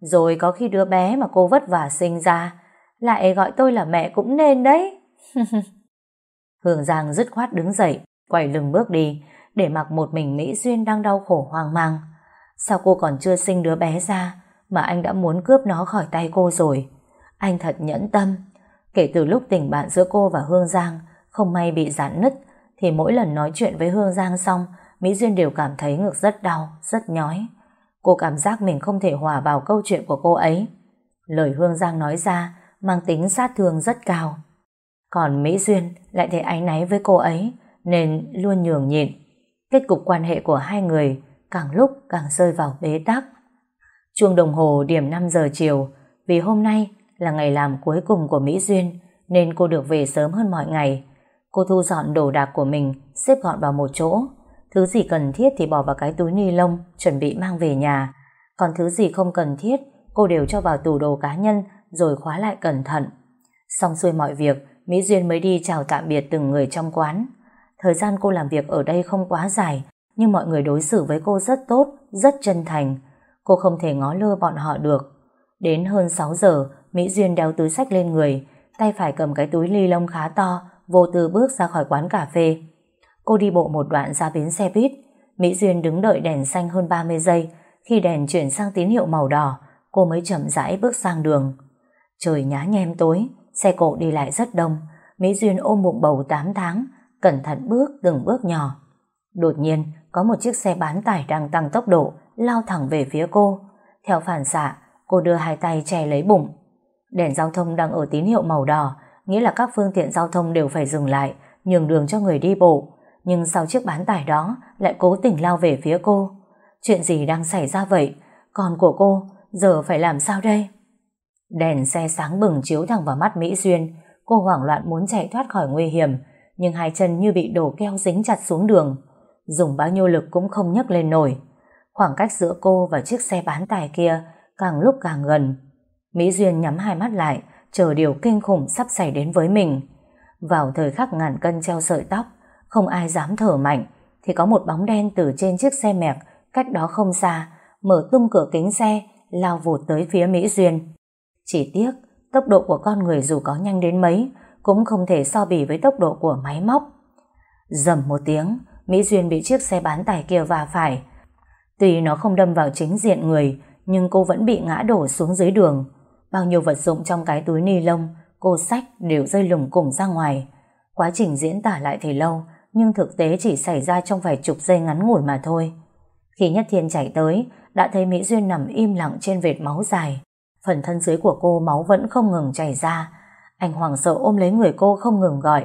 Rồi có khi đứa bé mà cô vất vả sinh ra lại gọi tôi là mẹ cũng nên đấy. Hương Giang dứt khoát đứng dậy, quay lưng bước đi, để mặc một mình Mỹ Duyên đang đau khổ hoang mang. Sao cô còn chưa sinh đứa bé ra, mà anh đã muốn cướp nó khỏi tay cô rồi? Anh thật nhẫn tâm. Kể từ lúc tình bạn giữa cô và Hương Giang không may bị giãn nứt, thì mỗi lần nói chuyện với Hương Giang xong, Mỹ Duyên đều cảm thấy ngực rất đau, rất nhói. Cô cảm giác mình không thể hòa vào câu chuyện của cô ấy. Lời Hương Giang nói ra mang tính sát thương rất cao. Còn Mỹ Duyên lại thấy áy náy với cô ấy nên luôn nhường nhịn. Kết cục quan hệ của hai người càng lúc càng rơi vào bế tắc. Chuông đồng hồ điểm 5 giờ chiều vì hôm nay là ngày làm cuối cùng của Mỹ Duyên nên cô được về sớm hơn mọi ngày. Cô thu dọn đồ đạc của mình xếp gọn vào một chỗ. Thứ gì cần thiết thì bỏ vào cái túi ni lông chuẩn bị mang về nhà. Còn thứ gì không cần thiết cô đều cho vào tủ đồ cá nhân rồi khóa lại cẩn thận. Xong xuôi mọi việc, Mỹ Duyên mới đi chào tạm biệt từng người trong quán. Thời gian cô làm việc ở đây không quá dài, nhưng mọi người đối xử với cô rất tốt, rất chân thành. Cô không thể ngó lơ bọn họ được. Đến hơn 6 giờ, Mỹ Duyên đeo túi sách lên người, tay phải cầm cái túi ly lông khá to, vô tư bước ra khỏi quán cà phê. Cô đi bộ một đoạn ra bến xe buýt. Mỹ Duyên đứng đợi đèn xanh hơn 30 giây. Khi đèn chuyển sang tín hiệu màu đỏ, cô mới chậm rãi bước sang đường. Trời nhá nhem tối, xe cộ đi lại rất đông. Mỹ Duyên ôm bụng bầu 8 tháng, cẩn thận bước từng bước nhỏ. Đột nhiên, có một chiếc xe bán tải đang tăng tốc độ, lao thẳng về phía cô. Theo phản xạ, cô đưa hai tay che lấy bụng. Đèn giao thông đang ở tín hiệu màu đỏ, nghĩa là các phương tiện giao thông đều phải dừng lại, nhường đường cho người đi bộ. Nhưng sau chiếc bán tải đó lại cố tình lao về phía cô. Chuyện gì đang xảy ra vậy? Con của cô, giờ phải làm sao đây? Đèn xe sáng bừng chiếu thẳng vào mắt Mỹ Duyên. Cô hoảng loạn muốn chạy thoát khỏi nguy hiểm, nhưng hai chân như bị đổ keo dính chặt xuống đường. Dùng bao nhiêu lực cũng không nhấc lên nổi. Khoảng cách giữa cô và chiếc xe bán tải kia càng lúc càng gần. Mỹ Duyên nhắm hai mắt lại, chờ điều kinh khủng sắp xảy đến với mình. Vào thời khắc ngàn cân treo sợi tóc, không ai dám thở mạnh, thì có một bóng đen từ trên chiếc xe mẹc cách đó không xa, mở tung cửa kính xe, lao vụt tới phía Mỹ Duyên. Chỉ tiếc, tốc độ của con người dù có nhanh đến mấy, cũng không thể so bì với tốc độ của máy móc. Dầm một tiếng, Mỹ Duyên bị chiếc xe bán tải kia va phải. Tuy nó không đâm vào chính diện người, nhưng cô vẫn bị ngã đổ xuống dưới đường. Bao nhiêu vật dụng trong cái túi ni lông, cô sách đều rơi lủng củng ra ngoài. Quá trình diễn tả lại thì lâu, nhưng thực tế chỉ xảy ra trong vài chục giây ngắn ngủi mà thôi. Khi Nhất Thiên chạy tới, đã thấy Mỹ Duyên nằm im lặng trên vệt máu dài. Phần thân dưới của cô máu vẫn không ngừng chảy ra. Anh hoảng sợ ôm lấy người cô không ngừng gọi.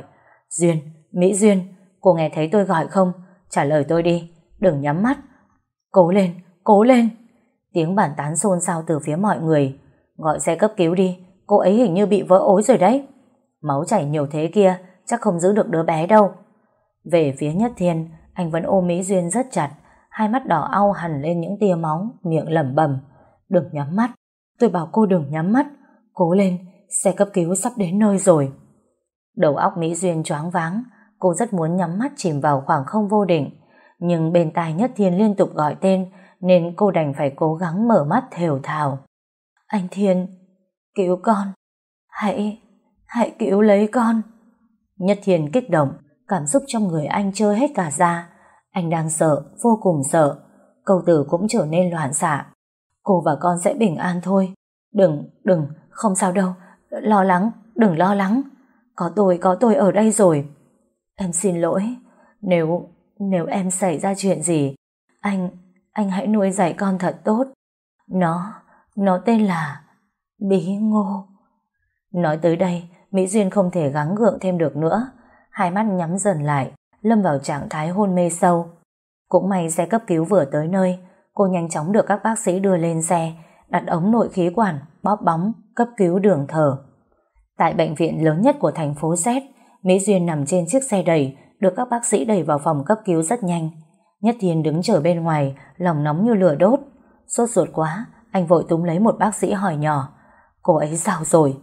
Duyên, Mỹ Duyên, cô nghe thấy tôi gọi không? Trả lời tôi đi, đừng nhắm mắt. Cố lên, cố lên. Tiếng bàn tán xôn xao từ phía mọi người. Gọi xe cấp cứu đi, cô ấy hình như bị vỡ ối rồi đấy. Máu chảy nhiều thế kia, chắc không giữ được đứa bé đâu. Về phía Nhất Thiên, anh vẫn ôm Mỹ Duyên rất chặt, hai mắt đỏ au hẳn lên những tia máu, miệng lẩm bẩm. Đừng nhắm mắt, tôi bảo cô đừng nhắm mắt. Cố lên, xe cấp cứu sắp đến nơi rồi. Đầu óc Mỹ Duyên choáng váng, cô rất muốn nhắm mắt chìm vào khoảng không vô định. Nhưng bên tai Nhất Thiên liên tục gọi tên, nên cô đành phải cố gắng mở mắt thều thào. Anh Thiên, cứu con, hãy, hãy cứu lấy con. Nhất Thiên kích động, cảm xúc trong người anh chơi hết cả ra. Anh đang sợ, vô cùng sợ. Câu từ cũng trở nên loạn xạ. Cô và con sẽ bình an thôi. Đừng, đừng, không sao đâu. Lo lắng, đừng lo lắng. Có tôi, có tôi ở đây rồi. Em xin lỗi. Nếu, nếu em xảy ra chuyện gì, anh, anh hãy nuôi dạy con thật tốt. Nó, nó tên là Bí Ngô. Nói tới đây, Mỹ Duyên không thể gắng gượng thêm được nữa. Hai mắt nhắm dần lại, lâm vào trạng thái hôn mê sâu. Cũng may xe cấp cứu vừa tới nơi, cô nhanh chóng được các bác sĩ đưa lên xe, đặt ống nội khí quản, bóp bóng, cấp cứu đường thở. Tại bệnh viện lớn nhất của thành phố Z, Mỹ Duyên nằm trên chiếc xe đẩy, được các bác sĩ đẩy vào phòng cấp cứu rất nhanh. Nhất Thiên đứng chờ bên ngoài, lòng nóng như lửa đốt. Sốt ruột quá, anh vội túm lấy một bác sĩ hỏi nhỏ. Cô ấy sao rồi?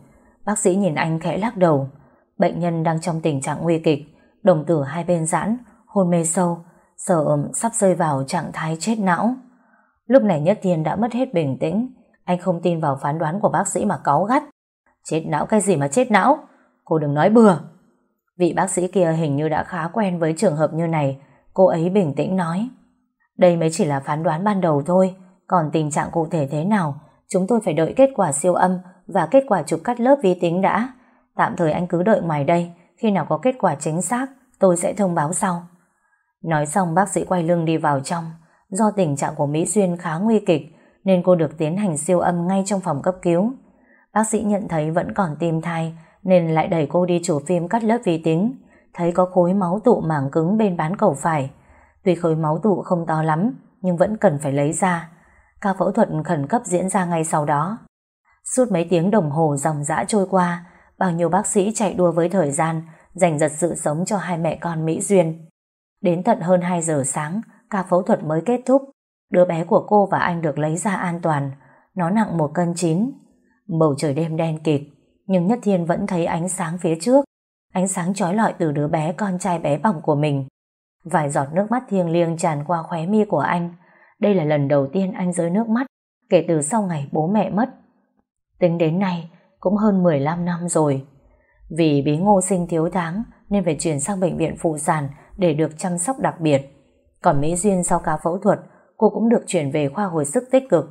Bác sĩ nhìn anh khẽ lắc đầu. Bệnh nhân đang trong tình trạng nguy kịch, đồng tử hai bên giãn, hôn mê sâu, sợ sắp rơi vào trạng thái chết não. Lúc này Nhất Thiên đã mất hết bình tĩnh, anh không tin vào phán đoán của bác sĩ mà cáu gắt. Chết não cái gì mà chết não? Cô đừng nói bừa. Vị bác sĩ kia hình như đã khá quen với trường hợp như này, cô ấy bình tĩnh nói. Đây mới chỉ là phán đoán ban đầu thôi, còn tình trạng cụ thể thế nào, chúng tôi phải đợi kết quả siêu âm và kết quả chụp cắt lớp vi tính đã. Tạm thời anh cứ đợi ngoài đây, khi nào có kết quả chính xác, tôi sẽ thông báo sau. Nói xong bác sĩ quay lưng đi vào trong. Do tình trạng của Mỹ Duyên khá nguy kịch, nên cô được tiến hành siêu âm ngay trong phòng cấp cứu. Bác sĩ nhận thấy vẫn còn tim thai, nên lại đẩy cô đi chụp phim cắt lớp vi tính. Thấy có khối máu tụ mảng cứng bên bán cầu phải. Tuy khối máu tụ không to lắm, nhưng vẫn cần phải lấy ra. Ca phẫu thuật khẩn cấp diễn ra ngay sau đó. Suốt mấy tiếng đồng hồ dòng dã trôi qua, bao nhiêu bác sĩ chạy đua với thời gian, giành giật sự sống cho hai mẹ con Mỹ Duyên. Đến tận hơn 2 giờ sáng, ca phẫu thuật mới kết thúc. Đứa bé của cô và anh được lấy ra an toàn. Nó nặng một cân chín. Bầu trời đêm đen kịt, nhưng Nhất Thiên vẫn thấy ánh sáng phía trước. Ánh sáng trói lọi từ đứa bé con trai bé bỏng của mình. Vài giọt nước mắt thiêng liêng tràn qua khóe mi của anh. Đây là lần đầu tiên anh rơi nước mắt kể từ sau ngày bố mẹ mất. Tính đến nay cũng hơn 15 năm rồi. Vì bí ngô sinh thiếu tháng nên phải chuyển sang bệnh viện phụ sản để được chăm sóc đặc biệt. Còn Mỹ Duyên sau ca phẫu thuật cô cũng được chuyển về khoa hồi sức tích cực.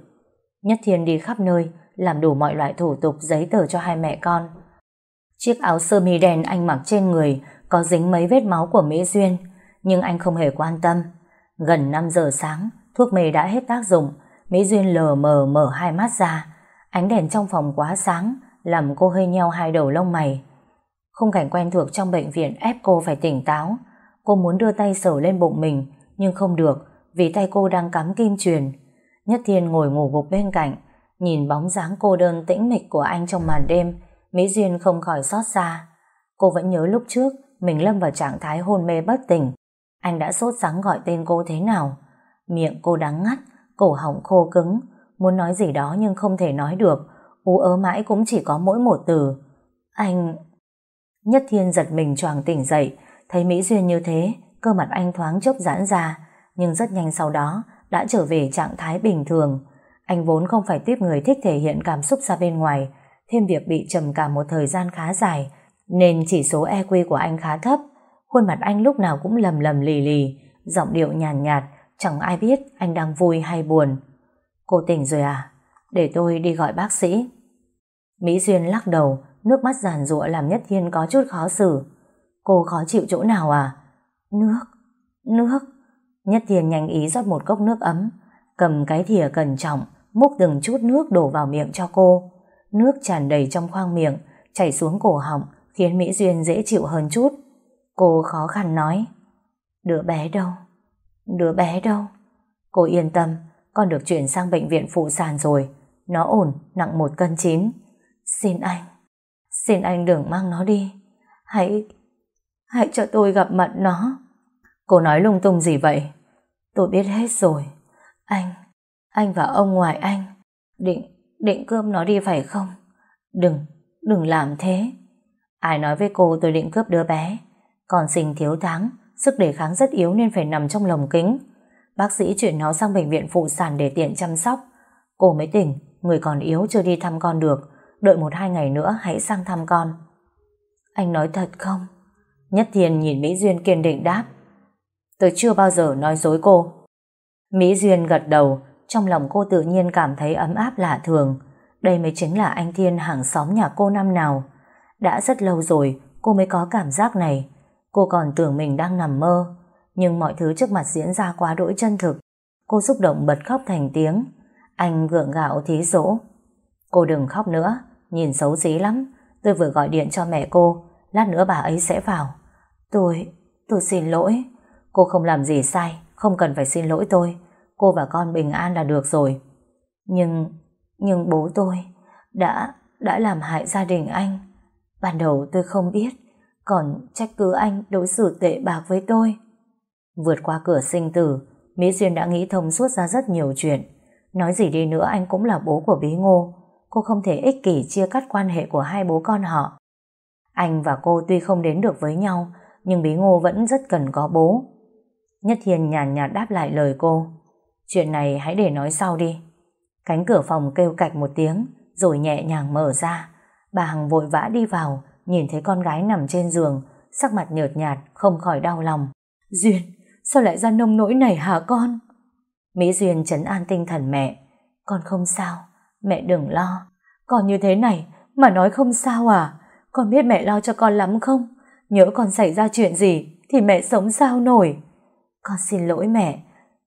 Nhất Thiên đi khắp nơi làm đủ mọi loại thủ tục giấy tờ cho hai mẹ con. Chiếc áo sơ mi đen anh mặc trên người có dính mấy vết máu của Mỹ Duyên nhưng anh không hề quan tâm. Gần 5 giờ sáng thuốc mê đã hết tác dụng Mỹ Duyên lờ mờ mở hai mắt ra ánh đèn trong phòng quá sáng làm cô hơi nheo hai đầu lông mày. Khung cảnh quen thuộc trong bệnh viện ép cô phải tỉnh táo. Cô muốn đưa tay sờ lên bụng mình, nhưng không được vì tay cô đang cắm kim truyền. Nhất Thiên ngồi ngủ gục bên cạnh, nhìn bóng dáng cô đơn tĩnh mịch của anh trong màn đêm, Mỹ Duyên không khỏi xót xa. Cô vẫn nhớ lúc trước mình lâm vào trạng thái hôn mê bất tỉnh. Anh đã sốt sắng gọi tên cô thế nào? Miệng cô đắng ngắt, cổ họng khô cứng, muốn nói gì đó nhưng không thể nói được, ú ớ mãi cũng chỉ có mỗi một từ. Anh... Nhất Thiên giật mình choàng tỉnh dậy, thấy Mỹ Duyên như thế, cơ mặt anh thoáng chốc giãn ra, nhưng rất nhanh sau đó đã trở về trạng thái bình thường. Anh vốn không phải tiếp người thích thể hiện cảm xúc ra bên ngoài, thêm việc bị trầm cảm một thời gian khá dài, nên chỉ số EQ của anh khá thấp. Khuôn mặt anh lúc nào cũng lầm lầm lì lì, giọng điệu nhàn nhạt, nhạt, chẳng ai biết anh đang vui hay buồn. Cô tỉnh rồi à? Để tôi đi gọi bác sĩ. Mỹ Duyên lắc đầu, nước mắt giàn rụa làm Nhất Thiên có chút khó xử. Cô khó chịu chỗ nào à? Nước, nước. Nhất Thiên nhanh ý rót một cốc nước ấm, cầm cái thìa cẩn trọng, múc từng chút nước đổ vào miệng cho cô. Nước tràn đầy trong khoang miệng, chảy xuống cổ họng, khiến Mỹ Duyên dễ chịu hơn chút. Cô khó khăn nói, đứa bé đâu? Đứa bé đâu? Cô yên tâm, con được chuyển sang bệnh viện phụ sản rồi. Nó ổn, nặng một cân chín. Xin anh, xin anh đừng mang nó đi. Hãy, hãy cho tôi gặp mặt nó. Cô nói lung tung gì vậy? Tôi biết hết rồi. Anh, anh và ông ngoại anh định, định cướp nó đi phải không? Đừng, đừng làm thế. Ai nói với cô tôi định cướp đứa bé? Còn sinh thiếu tháng, sức đề kháng rất yếu nên phải nằm trong lồng kính. Bác sĩ chuyển nó sang bệnh viện phụ sản để tiện chăm sóc. Cô mới tỉnh, người còn yếu chưa đi thăm con được. Đợi một hai ngày nữa hãy sang thăm con. Anh nói thật không? Nhất Thiền nhìn Mỹ Duyên kiên định đáp. Tôi chưa bao giờ nói dối cô. Mỹ Duyên gật đầu, trong lòng cô tự nhiên cảm thấy ấm áp lạ thường. Đây mới chính là anh Thiên hàng xóm nhà cô năm nào. Đã rất lâu rồi cô mới có cảm giác này. Cô còn tưởng mình đang nằm mơ nhưng mọi thứ trước mặt diễn ra quá đỗi chân thực. Cô xúc động bật khóc thành tiếng. Anh gượng gạo thí dỗ. Cô đừng khóc nữa, nhìn xấu xí lắm. Tôi vừa gọi điện cho mẹ cô, lát nữa bà ấy sẽ vào. Tôi, tôi xin lỗi. Cô không làm gì sai, không cần phải xin lỗi tôi. Cô và con bình an là được rồi. Nhưng, nhưng bố tôi đã, đã làm hại gia đình anh. Ban đầu tôi không biết, còn trách cứ anh đối xử tệ bạc với tôi. Vượt qua cửa sinh tử, Mỹ Duyên đã nghĩ thông suốt ra rất nhiều chuyện. Nói gì đi nữa anh cũng là bố của Bí Ngô. Cô không thể ích kỷ chia cắt quan hệ của hai bố con họ. Anh và cô tuy không đến được với nhau, nhưng Bí Ngô vẫn rất cần có bố. Nhất Thiên nhàn nhạt đáp lại lời cô. Chuyện này hãy để nói sau đi. Cánh cửa phòng kêu cạch một tiếng, rồi nhẹ nhàng mở ra. Bà Hằng vội vã đi vào, nhìn thấy con gái nằm trên giường, sắc mặt nhợt nhạt, không khỏi đau lòng. Duyên, Sao lại ra nông nỗi này hả con? Mỹ Duyên trấn an tinh thần mẹ. Con không sao, mẹ đừng lo. Con như thế này mà nói không sao à? Con biết mẹ lo cho con lắm không? Nhớ con xảy ra chuyện gì thì mẹ sống sao nổi? Con xin lỗi mẹ.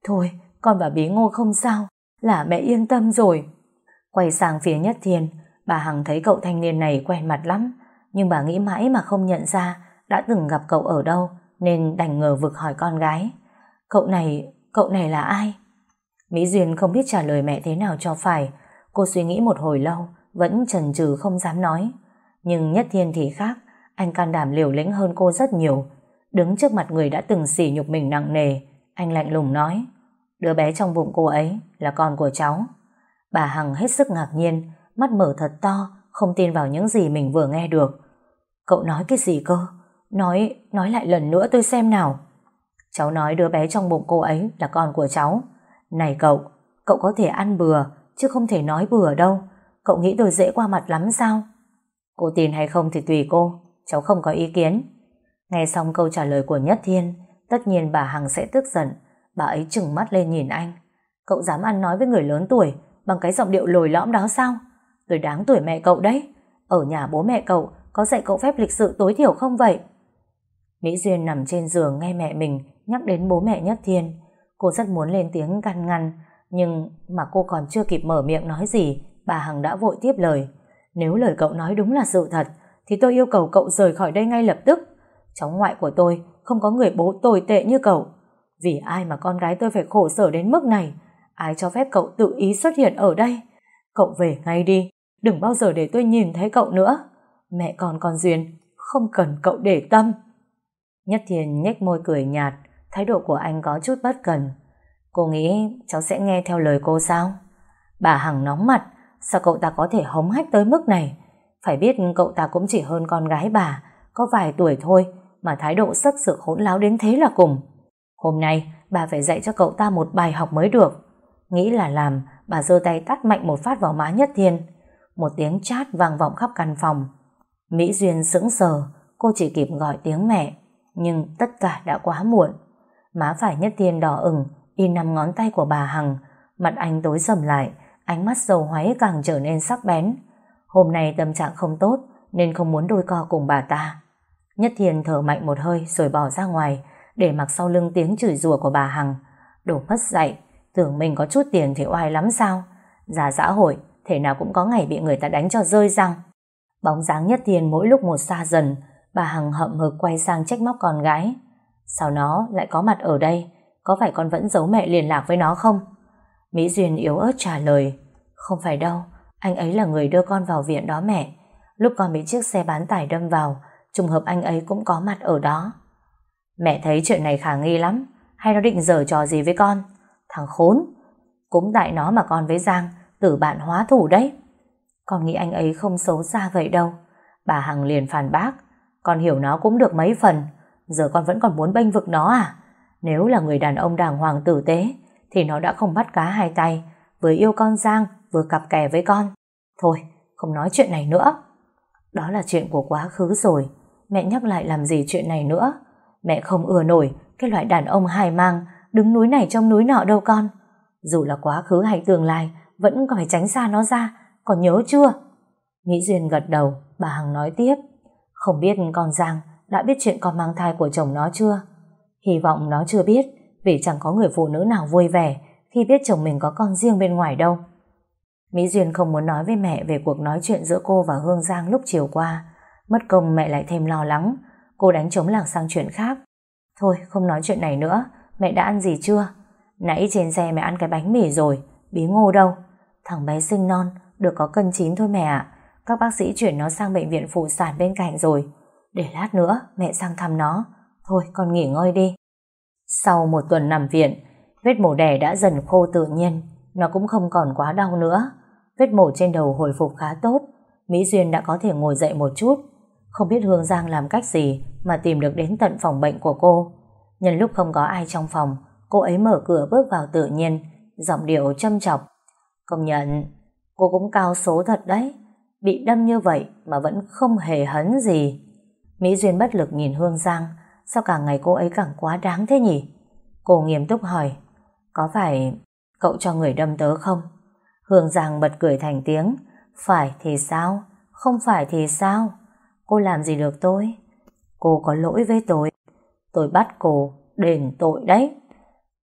Thôi, con và Bí Ngô không sao, là mẹ yên tâm rồi. Quay sang phía Nhất Thiên, bà Hằng thấy cậu thanh niên này quen mặt lắm, nhưng bà nghĩ mãi mà không nhận ra đã từng gặp cậu ở đâu, nên đành ngờ vực hỏi con gái. Cậu này, cậu này là ai? Mỹ Duyên không biết trả lời mẹ thế nào cho phải. Cô suy nghĩ một hồi lâu, vẫn chần chừ không dám nói. Nhưng Nhất Thiên thì khác, anh can đảm liều lĩnh hơn cô rất nhiều. Đứng trước mặt người đã từng sỉ nhục mình nặng nề, anh lạnh lùng nói, đứa bé trong bụng cô ấy là con của cháu. Bà Hằng hết sức ngạc nhiên, mắt mở thật to, không tin vào những gì mình vừa nghe được. Cậu nói cái gì cơ? Nói, nói lại lần nữa tôi xem nào. Cháu nói đứa bé trong bụng cô ấy là con của cháu. Này cậu, cậu có thể ăn bừa, chứ không thể nói bừa đâu. Cậu nghĩ tôi dễ qua mặt lắm sao? Cô tin hay không thì tùy cô, cháu không có ý kiến. Nghe xong câu trả lời của Nhất Thiên, tất nhiên bà Hằng sẽ tức giận. Bà ấy trừng mắt lên nhìn anh. Cậu dám ăn nói với người lớn tuổi bằng cái giọng điệu lồi lõm đó sao? Tôi đáng tuổi mẹ cậu đấy. Ở nhà bố mẹ cậu có dạy cậu phép lịch sự tối thiểu không vậy? Mỹ Duyên nằm trên giường nghe mẹ mình nhắc đến bố mẹ Nhất Thiên. Cô rất muốn lên tiếng căn ngăn, nhưng mà cô còn chưa kịp mở miệng nói gì, bà Hằng đã vội tiếp lời. Nếu lời cậu nói đúng là sự thật, thì tôi yêu cầu cậu rời khỏi đây ngay lập tức. Cháu ngoại của tôi không có người bố tồi tệ như cậu. Vì ai mà con gái tôi phải khổ sở đến mức này? Ai cho phép cậu tự ý xuất hiện ở đây? Cậu về ngay đi, đừng bao giờ để tôi nhìn thấy cậu nữa. Mẹ con con Duyên, không cần cậu để tâm. Nhất Thiên nhếch môi cười nhạt, thái độ của anh có chút bất cần. Cô nghĩ cháu sẽ nghe theo lời cô sao? Bà Hằng nóng mặt, sao cậu ta có thể hống hách tới mức này? Phải biết cậu ta cũng chỉ hơn con gái bà, có vài tuổi thôi, mà thái độ sắc sược hỗn láo đến thế là cùng. Hôm nay, bà phải dạy cho cậu ta một bài học mới được. Nghĩ là làm, bà giơ tay tắt mạnh một phát vào má Nhất Thiên. Một tiếng chát vang vọng khắp căn phòng. Mỹ Duyên sững sờ, cô chỉ kịp gọi tiếng mẹ, nhưng tất cả đã quá muộn. Má phải Nhất Thiên đỏ ửng, in nằm ngón tay của bà Hằng, mặt anh tối sầm lại, ánh mắt dầu hoáy càng trở nên sắc bén. Hôm nay tâm trạng không tốt, nên không muốn đôi co cùng bà ta. Nhất Thiên thở mạnh một hơi rồi bỏ ra ngoài, để mặc sau lưng tiếng chửi rủa của bà Hằng. Đồ mất dạy, tưởng mình có chút tiền thì oai lắm sao? Già xã hội, thể nào cũng có ngày bị người ta đánh cho rơi răng. Bóng dáng Nhất Thiên mỗi lúc một xa dần, bà Hằng hậm hực quay sang trách móc con gái. Sao nó lại có mặt ở đây? Có phải con vẫn giấu mẹ liên lạc với nó không? Mỹ Duyên yếu ớt trả lời. Không phải đâu, anh ấy là người đưa con vào viện đó mẹ. Lúc con bị chiếc xe bán tải đâm vào, trùng hợp anh ấy cũng có mặt ở đó. Mẹ thấy chuyện này khả nghi lắm, hay nó định giở trò gì với con? Thằng khốn! Cũng tại nó mà con với Giang tử bạn hóa thủ đấy. Con nghĩ anh ấy không xấu xa vậy đâu. Bà Hằng liền phản bác. Con hiểu nó cũng được mấy phần. Giờ con vẫn còn muốn bênh vực nó à? Nếu là người đàn ông đàng hoàng tử tế, thì nó đã không bắt cá hai tay, vừa yêu con Giang, vừa cặp kè với con. Thôi, không nói chuyện này nữa. Đó là chuyện của quá khứ rồi. Mẹ nhắc lại làm gì chuyện này nữa. Mẹ không ưa nổi cái loại đàn ông hài mang, đứng núi này trong núi nọ đâu con. Dù là quá khứ hay tương lai, vẫn còn phải tránh xa nó ra, còn nhớ chưa? Mỹ Duyên gật đầu, bà Hằng nói tiếp. Không biết con Giang đã biết chuyện con mang thai của chồng nó chưa? Hy vọng nó chưa biết, vì chẳng có người phụ nữ nào vui vẻ khi biết chồng mình có con riêng bên ngoài đâu. Mỹ Duyên không muốn nói với mẹ về cuộc nói chuyện giữa cô và Hương Giang lúc chiều qua. Mất công mẹ lại thêm lo lắng, cô đánh chống lạc sang chuyện khác. Thôi, không nói chuyện này nữa, mẹ đã ăn gì chưa? Nãy trên xe mẹ ăn cái bánh mì rồi, bí ngô đâu? Thằng bé sinh non, được có cân chín thôi mẹ ạ. Các bác sĩ chuyển nó sang bệnh viện phụ sản bên cạnh rồi. Để lát nữa, mẹ sang thăm nó. Thôi, con nghỉ ngơi đi. Sau một tuần nằm viện, vết mổ đẻ đã dần khô tự nhiên. Nó cũng không còn quá đau nữa. Vết mổ trên đầu hồi phục khá tốt. Mỹ Duyên đã có thể ngồi dậy một chút. Không biết Hương Giang làm cách gì mà tìm được đến tận phòng bệnh của cô. Nhân lúc không có ai trong phòng, cô ấy mở cửa bước vào tự nhiên, giọng điệu châm chọc. Công nhận, cô cũng cao số thật đấy. Bị đâm như vậy mà vẫn không hề hấn gì. Mỹ Duyên bất lực nhìn Hương Giang, sao càng ngày cô ấy càng quá đáng thế nhỉ? Cô nghiêm túc hỏi, có phải cậu cho người đâm tớ không? Hương Giang bật cười thành tiếng, phải thì sao? Không phải thì sao? Cô làm gì được tôi? Cô có lỗi với tôi. Tôi bắt cô đền tội đấy.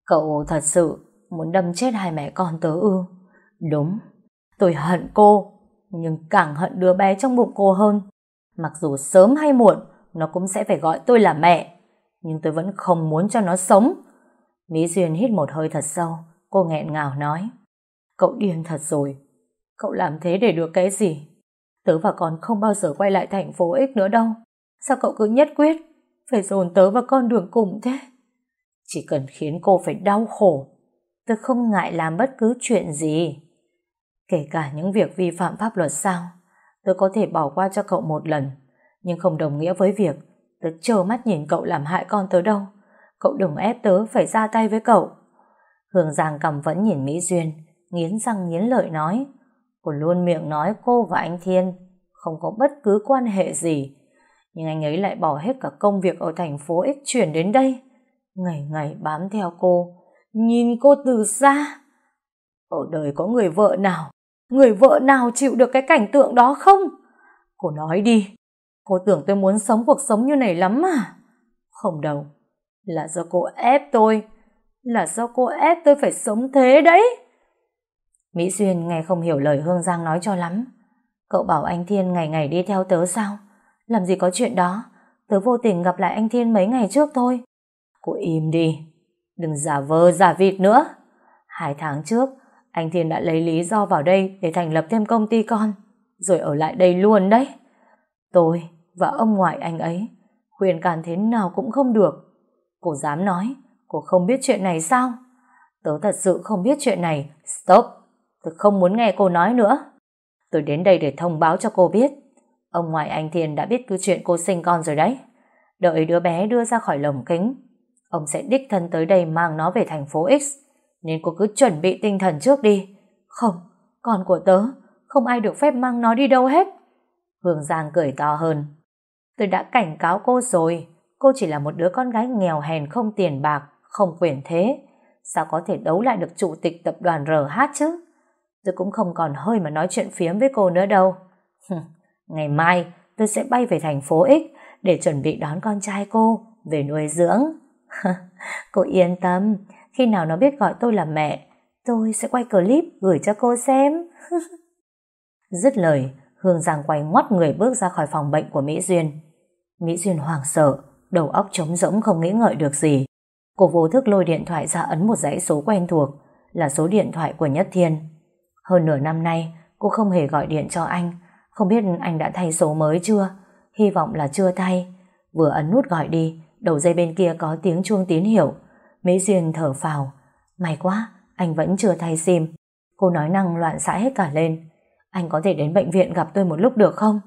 Cậu thật sự muốn đâm chết hai mẹ con tớ ư? Đúng, tôi hận cô, nhưng càng hận đứa bé trong bụng cô hơn. Mặc dù sớm hay muộn, nó cũng sẽ phải gọi tôi là mẹ. Nhưng tôi vẫn không muốn cho nó sống. Mỹ Duyên hít một hơi thật sâu, cô nghẹn ngào nói. Cậu điên thật rồi. Cậu làm thế để được cái gì? Tớ và con không bao giờ quay lại thành phố X nữa đâu. Sao cậu cứ nhất quyết phải dồn tớ vào con đường cùng thế? Chỉ cần khiến cô phải đau khổ, tớ không ngại làm bất cứ chuyện gì. Kể cả những việc vi phạm pháp luật sao? Tớ có thể bỏ qua cho cậu một lần, nhưng không đồng nghĩa với việc tớ trơ mắt nhìn cậu làm hại con tớ đâu. Cậu đừng ép tớ phải ra tay với cậu. Hương Giang cầm vẫn nhìn Mỹ Duyên, nghiến răng nghiến lợi nói. Cô luôn miệng nói cô và anh Thiên không có bất cứ quan hệ gì. Nhưng anh ấy lại bỏ hết cả công việc ở thành phố X chuyển đến đây. Ngày ngày bám theo cô, nhìn cô từ xa. Ở đời có người vợ nào, người vợ nào chịu được cái cảnh tượng đó không? Cô nói đi, cô tưởng tôi muốn sống cuộc sống như này lắm mà. Không đâu, là do cô ép tôi, là do cô ép tôi phải sống thế đấy. Mỹ Duyên nghe không hiểu lời Hương Giang nói cho lắm. Cậu bảo anh Thiên ngày ngày đi theo tớ sao? Làm gì có chuyện đó, tớ vô tình gặp lại anh Thiên mấy ngày trước thôi. Cô im đi, đừng giả vờ giả vịt nữa. Hai tháng trước, anh Thiên đã lấy lý do vào đây để thành lập thêm công ty con, rồi ở lại đây luôn đấy. Tôi và ông ngoại anh ấy khuyên can thế nào cũng không được. Cô dám nói, cô không biết chuyện này sao? Tớ thật sự không biết chuyện này. Stop! Tôi không muốn nghe cô nói nữa. Tôi đến đây để thông báo cho cô biết. Ông ngoại anh Thiên đã biết cứ chuyện cô sinh con rồi đấy. Đợi đứa bé đưa ra khỏi lồng kính. Ông sẽ đích thân tới đây mang nó về thành phố X. Nên cô cứ chuẩn bị tinh thần trước đi. Không, con của tớ, không ai được phép mang nó đi đâu hết. Hương Giang cười to hơn. Tôi đã cảnh cáo cô rồi. Cô chỉ là một đứa con gái nghèo hèn không tiền bạc, không quyền thế. Sao có thể đấu lại được chủ tịch tập đoàn RH chứ? Tôi cũng không còn hơi mà nói chuyện phiếm với cô nữa đâu. Ngày mai tôi sẽ bay về thành phố X để chuẩn bị đón con trai cô về nuôi dưỡng. cô yên tâm, khi nào nó biết gọi tôi là mẹ, tôi sẽ quay clip gửi cho cô xem. Dứt lời, Hương Giang quay ngoắt người bước ra khỏi phòng bệnh của Mỹ Duyên. Mỹ Duyên hoảng sợ, đầu óc trống rỗng không nghĩ ngợi được gì. Cô vô thức lôi điện thoại ra ấn một dãy số quen thuộc, là số điện thoại của Nhất Thiên. Hơn nửa năm nay, cô không hề gọi điện cho anh. Không biết anh đã thay số mới chưa? Hy vọng là chưa thay. Vừa ấn nút gọi đi, đầu dây bên kia có tiếng chuông tín hiệu. Mỹ Duyên thở phào. May quá, anh vẫn chưa thay sim. Cô nói năng loạn xã hết cả lên. Anh có thể đến bệnh viện gặp tôi một lúc được không?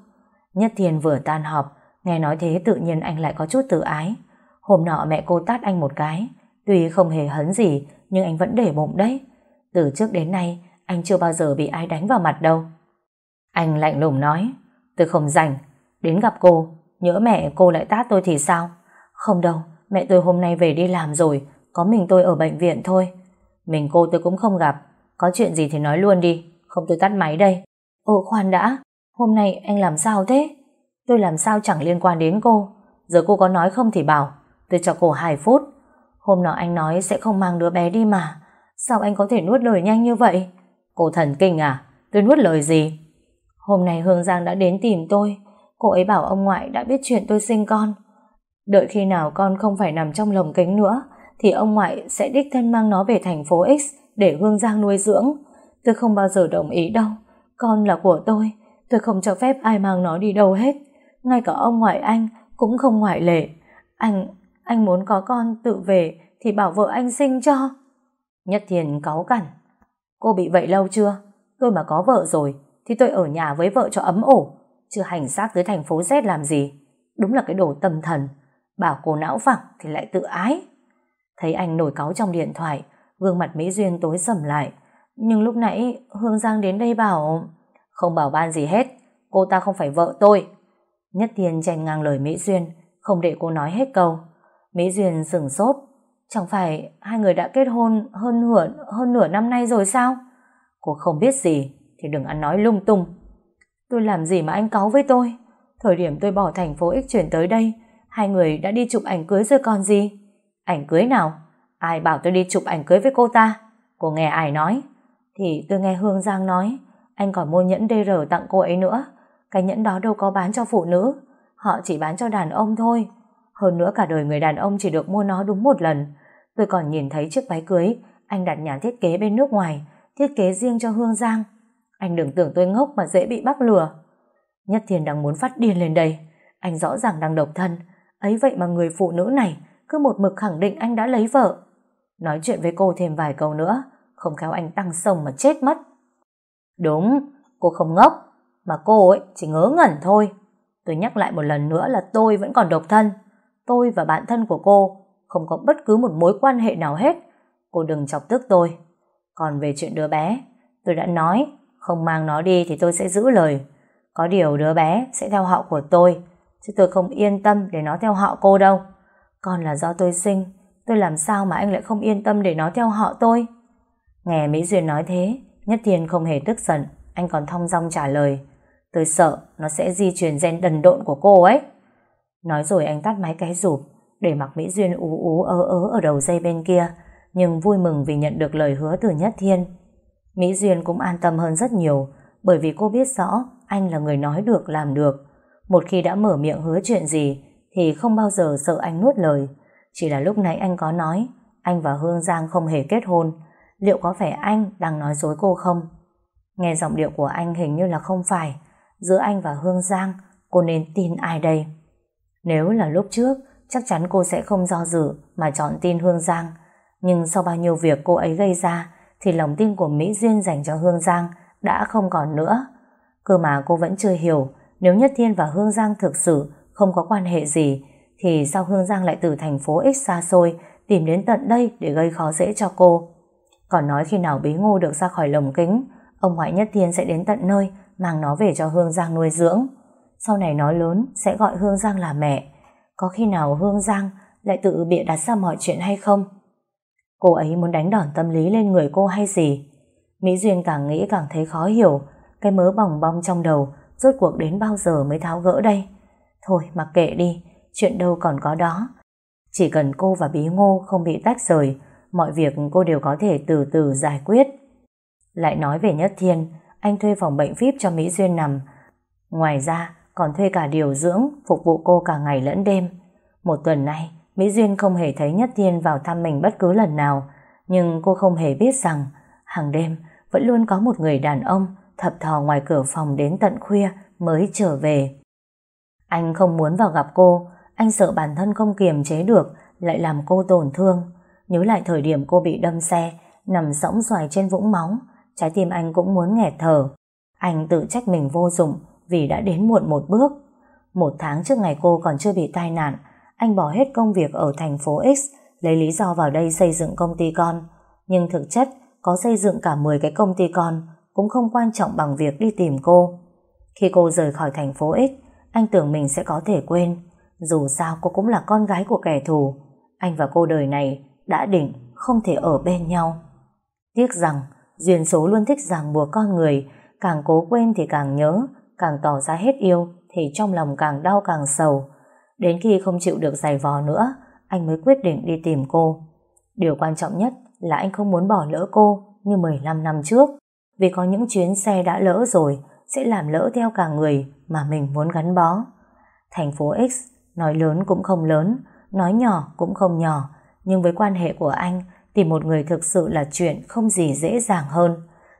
Nhất Thiên vừa tan họp, nghe nói thế tự nhiên anh lại có chút tự ái. Hôm nọ mẹ cô tát anh một cái. Tuy không hề hấn gì, nhưng anh vẫn để bụng đấy. Từ trước đến nay, anh chưa bao giờ bị ai đánh vào mặt đâu. Anh lạnh lùng nói, tôi không rảnh, đến gặp cô, nhớ mẹ cô lại tát tôi thì sao? Không đâu, mẹ tôi hôm nay về đi làm rồi, có mình tôi ở bệnh viện thôi. Mình cô tôi cũng không gặp, có chuyện gì thì nói luôn đi, không tôi tắt máy đây. Ồ khoan đã, hôm nay anh làm sao thế? Tôi làm sao chẳng liên quan đến cô, giờ cô có nói không thì bảo, tôi cho cô 2 phút. Hôm nọ anh nói sẽ không mang đứa bé đi mà, sao anh có thể nuốt lời nhanh như vậy? Cô thần kinh à? Tôi nuốt lời gì? Hôm nay Hương Giang đã đến tìm tôi. Cô ấy bảo ông ngoại đã biết chuyện tôi sinh con. Đợi khi nào con không phải nằm trong lồng kính nữa, thì ông ngoại sẽ đích thân mang nó về thành phố X để Hương Giang nuôi dưỡng. Tôi không bao giờ đồng ý đâu. Con là của tôi. Tôi không cho phép ai mang nó đi đâu hết. Ngay cả ông ngoại anh cũng không ngoại lệ. Anh, anh muốn có con tự về thì bảo vợ anh sinh cho. Nhất Thiền cáu cẩn. Cô bị vậy lâu chưa? Tôi mà có vợ rồi, thì tôi ở nhà với vợ cho ấm ổ chứ hành xác tới thành phố Z làm gì. Đúng là cái đồ tâm thần. Bảo cô não phẳng thì lại tự ái. Thấy anh nổi cáu trong điện thoại, gương mặt Mỹ Duyên tối sầm lại. Nhưng lúc nãy, Hương Giang đến đây bảo, không bảo ban gì hết. Cô ta không phải vợ tôi. Nhất Thiên chen ngang lời Mỹ Duyên, không để cô nói hết câu. Mỹ Duyên sừng sốt Chẳng phải hai người đã kết hôn hơn nửa, hơn nửa năm nay rồi sao? Cô không biết gì thì đừng ăn nói lung tung. Tôi làm gì mà anh cáu với tôi? Thời điểm tôi bỏ thành phố X chuyển tới đây, hai người đã đi chụp ảnh cưới rồi còn gì? Ảnh cưới nào? Ai bảo tôi đi chụp ảnh cưới với cô ta? Cô nghe ai nói? Thì tôi nghe Hương Giang nói, anh còn mua nhẫn DR tặng cô ấy nữa. Cái nhẫn đó đâu có bán cho phụ nữ, họ chỉ bán cho đàn ông thôi. Hơn nữa cả đời người đàn ông chỉ được mua nó đúng một lần, Tôi còn nhìn thấy chiếc váy cưới anh đặt nhà thiết kế bên nước ngoài, thiết kế riêng cho Hương Giang. Anh đừng tưởng tôi ngốc mà dễ bị bác lừa. Nhất Thiên đang muốn phát điên lên đây. Anh rõ ràng đang độc thân. Ấy vậy mà người phụ nữ này cứ một mực khẳng định anh đã lấy vợ. Nói chuyện với cô thêm vài câu nữa, không khéo anh tăng sông mà chết mất. Đúng, cô không ngốc, mà cô ấy chỉ ngớ ngẩn thôi. Tôi nhắc lại một lần nữa là tôi vẫn còn độc thân. Tôi và bạn thân của cô không có bất cứ một mối quan hệ nào hết. Cô đừng chọc tức tôi. Còn về chuyện đứa bé, tôi đã nói không mang nó đi thì tôi sẽ giữ lời. Có điều đứa bé sẽ theo họ của tôi, chứ tôi không yên tâm để nó theo họ cô đâu. Còn là do tôi sinh, tôi làm sao mà anh lại không yên tâm để nó theo họ tôi? Nghe Mỹ Duyên nói thế, Nhất Thiên không hề tức giận, anh còn thong dong trả lời. Tôi sợ nó sẽ di truyền gen đần độn của cô ấy. Nói rồi anh tắt máy cái rụp, để mặc Mỹ Duyên ú ú ớ ớ ở đầu dây bên kia, nhưng vui mừng vì nhận được lời hứa từ Nhất Thiên. Mỹ Duyên cũng an tâm hơn rất nhiều, bởi vì cô biết rõ anh là người nói được làm được. Một khi đã mở miệng hứa chuyện gì, thì không bao giờ sợ anh nuốt lời. Chỉ là lúc nãy anh có nói, anh và Hương Giang không hề kết hôn. Liệu có phải anh đang nói dối cô không? Nghe giọng điệu của anh hình như là không phải. Giữa anh và Hương Giang, cô nên tin ai đây? Nếu là lúc trước, chắc chắn cô sẽ không do dự mà chọn tin Hương Giang. Nhưng sau bao nhiêu việc cô ấy gây ra, thì lòng tin của Mỹ Duyên dành cho Hương Giang đã không còn nữa. Cơ mà cô vẫn chưa hiểu, nếu Nhất Thiên và Hương Giang thực sự không có quan hệ gì, thì sao Hương Giang lại từ thành phố X xa xôi tìm đến tận đây để gây khó dễ cho cô? Còn nói khi nào bí ngô được ra khỏi lồng kính, ông ngoại Nhất Thiên sẽ đến tận nơi mang nó về cho Hương Giang nuôi dưỡng. Sau này nó lớn sẽ gọi Hương Giang là mẹ. Có khi nào Hương Giang lại tự bịa đặt ra mọi chuyện hay không? Cô ấy muốn đánh đòn tâm lý lên người cô hay gì? Mỹ Duyên càng nghĩ càng thấy khó hiểu. Cái mớ bỏng bong trong đầu rốt cuộc đến bao giờ mới tháo gỡ đây? Thôi mặc kệ đi, chuyện đâu còn có đó. Chỉ cần cô và Bí Ngô không bị tách rời, mọi việc cô đều có thể từ từ giải quyết. Lại nói về Nhất Thiên, anh thuê phòng bệnh VIP cho Mỹ Duyên nằm. Ngoài ra, còn thuê cả điều dưỡng phục vụ cô cả ngày lẫn đêm. Một tuần nay, Mỹ Duyên không hề thấy Nhất Thiên vào thăm mình bất cứ lần nào, nhưng cô không hề biết rằng hàng đêm vẫn luôn có một người đàn ông thập thò ngoài cửa phòng đến tận khuya mới trở về. Anh không muốn vào gặp cô, anh sợ bản thân không kiềm chế được lại làm cô tổn thương. Nhớ lại thời điểm cô bị đâm xe, nằm sõng xoài trên vũng máu, trái tim anh cũng muốn nghẹt thở. Anh tự trách mình vô dụng vì đã đến muộn một bước. Một tháng trước ngày cô còn chưa bị tai nạn, anh bỏ hết công việc ở thành phố X lấy lý do vào đây xây dựng công ty con. Nhưng thực chất, có xây dựng cả 10 cái công ty con cũng không quan trọng bằng việc đi tìm cô. Khi cô rời khỏi thành phố X, anh tưởng mình sẽ có thể quên. Dù sao cô cũng là con gái của kẻ thù. Anh và cô đời này đã định không thể ở bên nhau. Tiếc rằng, duyên số luôn thích ràng buộc con người, càng cố quên thì càng nhớ, càng tỏ ra hết yêu thì trong lòng càng đau càng sầu. Đến khi không chịu được giày vò nữa, anh mới quyết định đi tìm cô. Điều quan trọng nhất là anh không muốn bỏ lỡ cô như 15 năm trước, vì có những chuyến xe đã lỡ rồi sẽ làm lỡ theo cả người mà mình muốn gắn bó. Thành phố X nói lớn cũng không lớn, nói nhỏ cũng không nhỏ, nhưng với quan hệ của anh tìm một người thực sự là chuyện không gì dễ dàng hơn.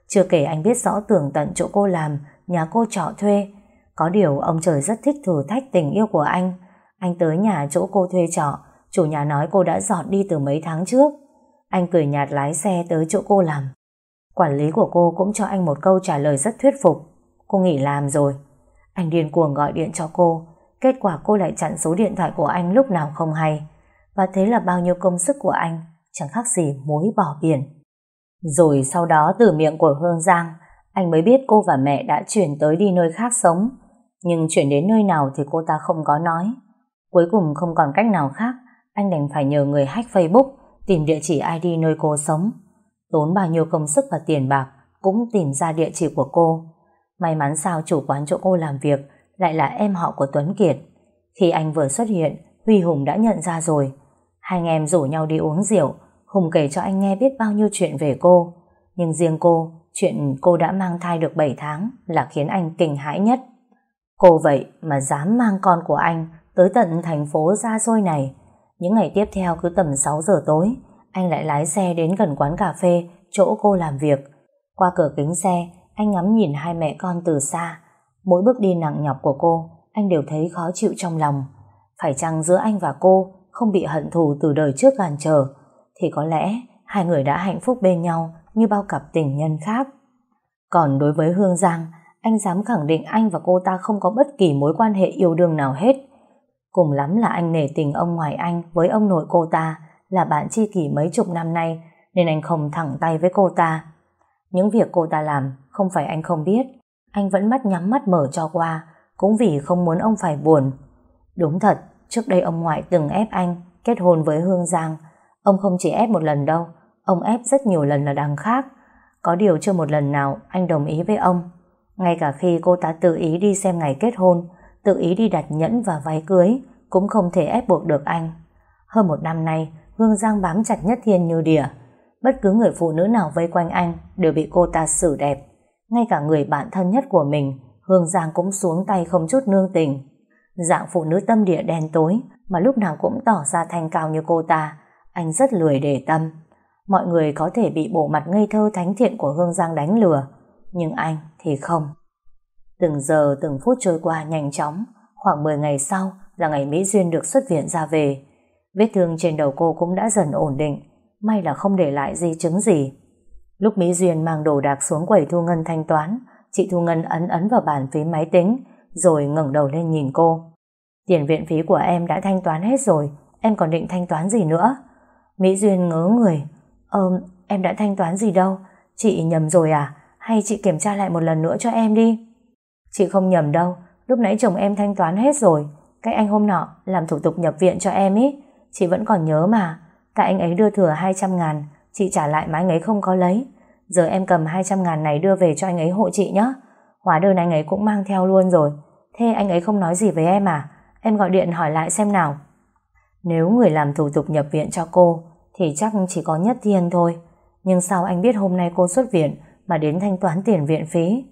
Chưa kể anh biết rõ tường tận chỗ cô làm, nhà cô trọ thuê. Có điều ông trời rất thích thử thách tình yêu của anh. Anh tới nhà chỗ cô thuê trọ, chủ nhà nói cô đã dọn đi từ mấy tháng trước. Anh cười nhạt lái xe tới chỗ cô làm. Quản lý của cô cũng cho anh một câu trả lời rất thuyết phục. Cô nghỉ làm rồi. Anh điên cuồng gọi điện cho cô. Kết quả cô lại chặn số điện thoại của anh lúc nào không hay. Và thế là bao nhiêu công sức của anh chẳng khác gì mối bỏ biển. Rồi sau đó từ miệng của Hương Giang, anh mới biết cô và mẹ đã chuyển tới đi nơi khác sống. Nhưng chuyển đến nơi nào thì cô ta không có nói. Cuối cùng không còn cách nào khác, anh đành phải nhờ người hack Facebook tìm địa chỉ ID nơi cô sống. Tốn bao nhiêu công sức và tiền bạc cũng tìm ra địa chỉ của cô. May mắn sao chủ quán chỗ cô làm việc lại là em họ của Tuấn Kiệt. Khi anh vừa xuất hiện, Huy Hùng đã nhận ra rồi. Hai anh em rủ nhau đi uống rượu, Hùng kể cho anh nghe biết bao nhiêu chuyện về cô. Nhưng riêng cô, chuyện cô đã mang thai được 7 tháng là khiến anh kinh hãi nhất. Cô vậy mà dám mang con của anh tới tận thành phố xa xôi này. Những ngày tiếp theo cứ tầm 6 giờ tối, anh lại lái xe đến gần quán cà phê chỗ cô làm việc. Qua cửa kính xe, anh ngắm nhìn hai mẹ con từ xa. Mỗi bước đi nặng nhọc của cô, anh đều thấy khó chịu trong lòng. Phải chăng giữa anh và cô không bị hận thù từ đời trước gàn trở, thì có lẽ hai người đã hạnh phúc bên nhau như bao cặp tình nhân khác. Còn đối với Hương Giang, anh dám khẳng định anh và cô ta không có bất kỳ mối quan hệ yêu đương nào hết. Cùng lắm là anh nể tình ông ngoại anh với ông nội cô ta là bạn tri kỷ mấy chục năm nay nên anh không thẳng tay với cô ta. Những việc cô ta làm không phải anh không biết, anh vẫn mắt nhắm mắt mở cho qua, cũng vì không muốn ông phải buồn. Đúng thật, trước đây ông ngoại từng ép anh kết hôn với Hương Giang. Ông không chỉ ép một lần đâu, ông ép rất nhiều lần là đằng khác. Có điều chưa một lần nào anh đồng ý với ông. Ngay cả khi cô ta tự ý đi xem ngày kết hôn, tự ý đi đặt nhẫn và váy cưới, cũng không thể ép buộc được anh. Hơn một năm nay, Hương Giang bám chặt Nhất Thiên như đỉa. Bất cứ người phụ nữ nào vây quanh anh đều bị cô ta xử đẹp. Ngay cả người bạn thân nhất của mình, Hương Giang cũng xuống tay không chút nương tình. Dạng phụ nữ tâm địa đen tối mà lúc nào cũng tỏ ra thanh cao như cô ta, anh rất lười để tâm. Mọi người có thể bị bộ mặt ngây thơ thánh thiện của Hương Giang đánh lừa, nhưng anh thì không. Từng giờ từng phút trôi qua nhanh chóng, khoảng 10 ngày sau là ngày Mỹ Duyên được xuất viện ra về. Vết thương trên đầu cô cũng đã dần ổn định, may là không để lại di chứng gì. Lúc Mỹ Duyên mang đồ đạc xuống quầy thu ngân thanh toán, chị Thu Ngân ấn ấn vào bàn phí máy tính, rồi ngẩng đầu lên nhìn cô. Tiền viện phí của em đã thanh toán hết rồi, em còn định thanh toán gì nữa? Mỹ Duyên ngớ người. Ờ, em đã thanh toán gì đâu, chị nhầm rồi à? Hay chị kiểm tra lại một lần nữa cho em đi? Chị không nhầm đâu, lúc nãy chồng em thanh toán hết rồi. cái anh hôm nọ làm thủ tục nhập viện cho em ý, chị vẫn còn nhớ mà. Tại anh ấy đưa thừa 200 ngàn, chị trả lại mà anh ấy không có lấy. Giờ em cầm 200 ngàn này đưa về cho anh ấy hộ chị nhé. Hóa đơn anh ấy cũng mang theo luôn rồi. Thế anh ấy không nói gì với em à? Em gọi điện hỏi lại xem nào. Nếu người làm thủ tục nhập viện cho cô thì chắc chỉ có Nhất Thiên thôi. Nhưng sao anh biết hôm nay cô xuất viện mà đến thanh toán tiền viện phí?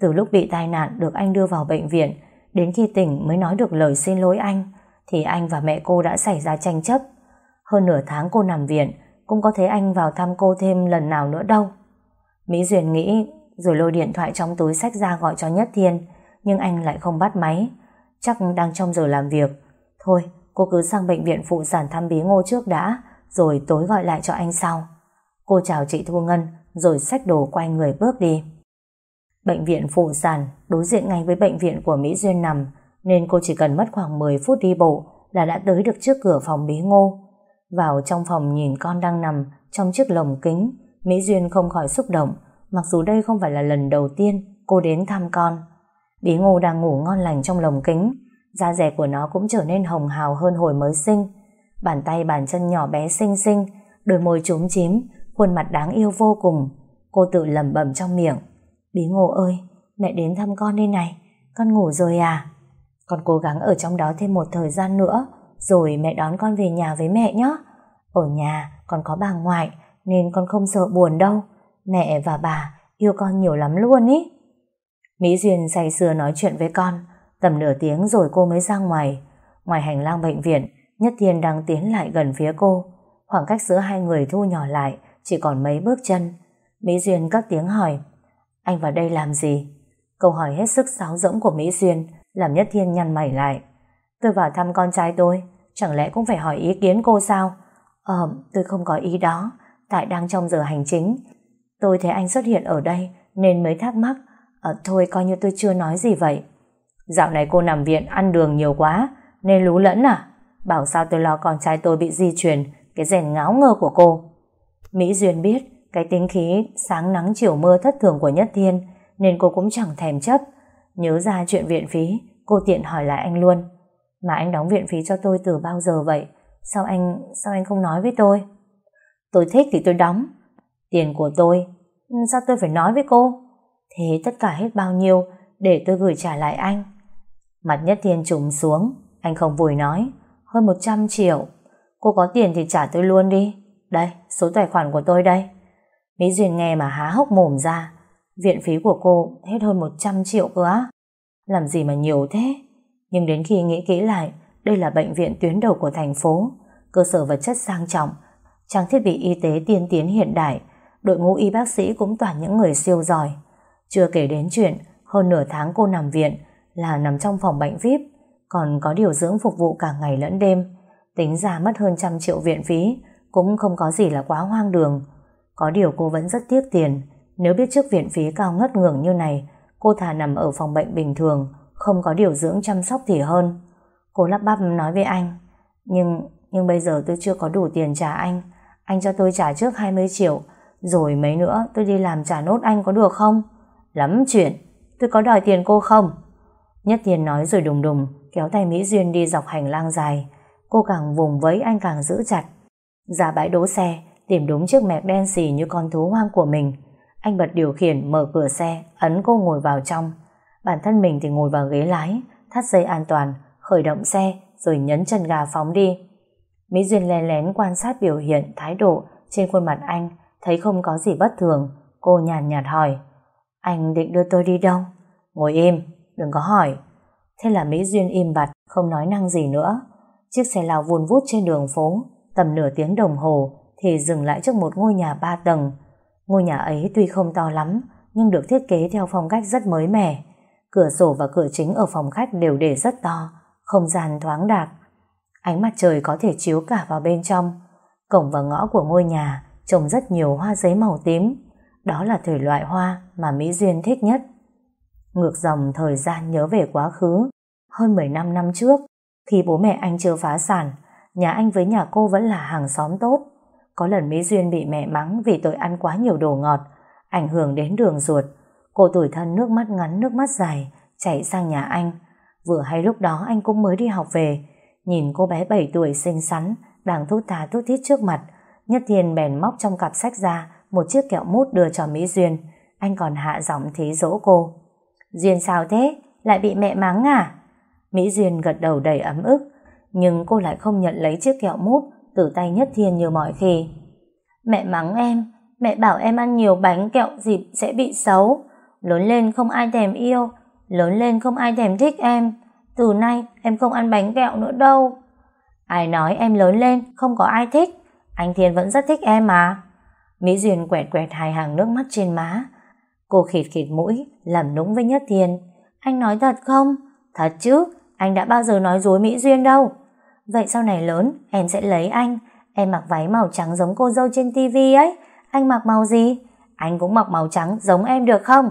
Từ lúc bị tai nạn được anh đưa vào bệnh viện, đến khi tỉnh mới nói được lời xin lỗi anh, thì anh và mẹ cô đã xảy ra tranh chấp. Hơn nửa tháng cô nằm viện, cũng có thấy anh vào thăm cô thêm lần nào nữa đâu. Mỹ Duyên nghĩ, rồi lôi điện thoại trong túi sách ra gọi cho Nhất Thiên, nhưng anh lại không bắt máy chắc đang trong giờ làm việc thôi, cô cứ sang bệnh viện phụ sản thăm bí ngô trước đã rồi tối gọi lại cho anh sau. Cô chào chị Thu Ngân, rồi xách đồ quay người bước đi. Bệnh viện phụ sản đối diện ngay với bệnh viện của Mỹ Duyên nằm, nên cô chỉ cần mất khoảng 10 phút đi bộ là đã tới được trước cửa phòng bí ngô. Vào trong phòng nhìn con đang nằm trong chiếc lồng kính, Mỹ Duyên không khỏi xúc động, mặc dù đây không phải là lần đầu tiên cô đến thăm con. Bí ngô đang ngủ ngon lành trong lồng kính, Da rẻ của nó cũng trở nên hồng hào hơn hồi mới sinh. Bàn tay bàn chân nhỏ bé xinh xinh Đôi môi trúng chím Khuôn mặt đáng yêu vô cùng. Cô tự lẩm bẩm trong miệng Bí ngô ơi, mẹ đến thăm con đây này Con ngủ rồi à? Con cố gắng ở trong đó thêm một thời gian nữa Rồi mẹ đón con về nhà với mẹ nhé. Ở nhà con có bà ngoại Nên con không sợ buồn đâu Mẹ và bà yêu con nhiều lắm luôn ý. Mỹ Duyên say sưa nói chuyện với con Tầm nửa tiếng rồi cô mới ra ngoài. Ngoài hành lang bệnh viện Nhất Thiên đang tiến lại gần phía cô Khoảng cách giữa hai người thu nhỏ lại Chỉ còn mấy bước chân Mỹ Duyên cất tiếng hỏi Anh vào đây làm gì? Câu hỏi hết sức sáo rỗng của Mỹ Duyên Làm Nhất Thiên nhăn mày lại Tôi vào thăm con trai tôi Chẳng lẽ cũng phải hỏi ý kiến cô sao? Ờ, tôi không có ý đó Tại đang trong giờ hành chính Tôi thấy anh xuất hiện ở đây Nên mới thắc mắc À, thôi coi như tôi chưa nói gì vậy. Dạo này cô nằm viện ăn đường nhiều quá, nên lú lẫn à? Bảo sao tôi lo con trai tôi bị di truyền cái rèn ngáo ngơ của cô. Mỹ Duyên biết cái tính khí sáng nắng chiều mưa thất thường của Nhất Thiên nên cô cũng chẳng thèm chấp. Nhớ ra chuyện viện phí, cô tiện hỏi lại anh luôn. Mà anh đóng viện phí cho tôi từ bao giờ vậy? Sao anh sao anh không nói với tôi? Tôi thích thì tôi đóng. Tiền của tôi, ừ, sao tôi phải nói với cô? Thế tất cả hết bao nhiêu để tôi gửi trả lại anh? Mặt nhất thiên trùng xuống, anh không vùi nói, hơn 100 triệu. Cô có tiền thì trả tôi luôn đi. Đây, số tài khoản của tôi đây. Mỹ Duyên nghe mà há hốc mồm ra. Viện phí của cô hết hơn 100 triệu cơ á. Làm gì mà nhiều thế? Nhưng đến khi nghĩ kỹ lại, đây là bệnh viện tuyến đầu của thành phố, cơ sở vật chất sang trọng, trang thiết bị y tế tiên tiến hiện đại, đội ngũ y bác sĩ cũng toàn những người siêu giỏi. Chưa kể đến chuyện hơn nửa tháng cô nằm viện là nằm trong phòng bệnh VIP, còn có điều dưỡng phục vụ cả ngày lẫn đêm. Tính ra mất hơn trăm triệu viện phí cũng không có gì là quá hoang đường. Có điều cô vẫn rất tiếc tiền Nếu biết trước viện phí cao ngất ngưỡng như này, cô thà nằm ở phòng bệnh bình thường, không có điều dưỡng chăm sóc thì hơn. Cô lắp bắp nói với anh, nhưng nhưng bây giờ tôi chưa có đủ tiền trả anh. Anh cho tôi trả trước 20 triệu, rồi mấy nữa tôi đi làm trả nốt anh có được không? Lắm chuyện, tôi có đòi tiền cô không? Nhất Thiên nói rồi đùng đùng, kéo tay Mỹ Duyên đi dọc hành lang dài. Cô càng vùng vẫy anh càng giữ chặt. Ra bãi đỗ xe, tìm đúng chiếc mẹc đen xì như con thú hoang của mình. Anh bật điều khiển mở cửa xe, ấn cô ngồi vào trong. Bản thân mình thì ngồi vào ghế lái, thắt dây an toàn, khởi động xe, rồi nhấn chân gà phóng đi. Mỹ Duyên lén lén quan sát biểu hiện, thái độ trên khuôn mặt anh, thấy không có gì bất thường. Cô nhàn nhạt, nhạt hỏi, anh định đưa tôi đi đâu? Ngồi im, đừng có hỏi. Thế là Mỹ Duyên im bặt, không nói năng gì nữa. Chiếc xe lao vun vút trên đường phố, tầm nửa tiếng đồng hồ thì dừng lại trước một ngôi nhà ba tầng. Ngôi nhà ấy tuy không to lắm, nhưng được thiết kế theo phong cách rất mới mẻ. Cửa sổ và cửa chính ở phòng khách đều để rất to, không gian thoáng đạt. Ánh mặt trời có thể chiếu cả vào bên trong. Cổng và ngõ của ngôi nhà trồng rất nhiều hoa giấy màu tím. Đó là thể loại hoa mà Mỹ Duyên thích nhất. Ngược dòng thời gian nhớ về quá khứ. Hơn 15 năm trước, khi bố mẹ anh chưa phá sản, nhà anh với nhà cô vẫn là hàng xóm tốt. Có lần Mỹ Duyên bị mẹ mắng vì tội ăn quá nhiều đồ ngọt, ảnh hưởng đến đường ruột. Cô tủi thân nước mắt ngắn nước mắt dài, chạy sang nhà anh. Vừa hay lúc đó anh cũng mới đi học về, nhìn cô bé 7 tuổi xinh xắn, đang thút thà thút thít trước mặt. Nhất Thiên bèn móc trong cặp sách ra một chiếc kẹo mút đưa cho Mỹ Duyên. Anh còn hạ giọng thí dỗ cô. Duyên sao thế? Lại bị mẹ mắng à? Mỹ Duyên gật đầu đầy ấm ức, nhưng cô lại không nhận lấy chiếc kẹo mút từ tay Nhất Thiên như mọi khi. Mẹ mắng em, mẹ bảo em ăn nhiều bánh kẹo dịp sẽ bị xấu. Lớn lên không ai thèm yêu, lớn lên không ai thèm thích em. Từ nay em không ăn bánh kẹo nữa đâu. Ai nói em lớn lên không có ai thích, anh Thiên vẫn rất thích em mà. Mỹ Duyên quẹt quẹt hai hàng nước mắt trên má. Cô khịt khịt mũi, làm nũng với Nhất Thiên. Anh nói thật không? Thật chứ, anh đã bao giờ nói dối Mỹ Duyên đâu. Vậy sau này lớn, em sẽ lấy anh. Em mặc váy màu trắng giống cô dâu trên tivi ấy. Anh mặc màu gì? Anh cũng mặc màu trắng giống em được không?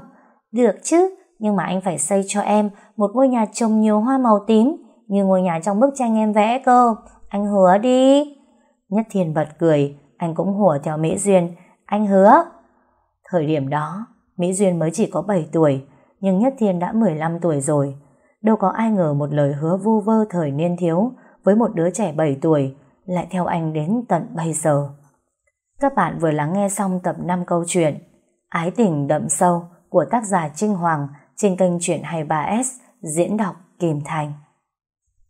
Được chứ, nhưng mà anh phải xây cho em một ngôi nhà trồng nhiều hoa màu tím như ngôi nhà trong bức tranh em vẽ cơ. Anh hứa đi. Nhất Thiên bật cười, anh cũng hùa theo Mỹ Duyên. Anh hứa. Thời điểm đó, Mỹ Duyên mới chỉ có 7 tuổi, nhưng Nhất Thiên đã 15 tuổi rồi. Đâu có ai ngờ một lời hứa vu vơ thời niên thiếu với một đứa trẻ 7 tuổi lại theo anh đến tận bây giờ. Các bạn vừa lắng nghe xong tập 5 câu chuyện Ái tình đậm sâu của tác giả Trinh Hoàng trên kênh Chuyện 23S diễn đọc Kim Thành.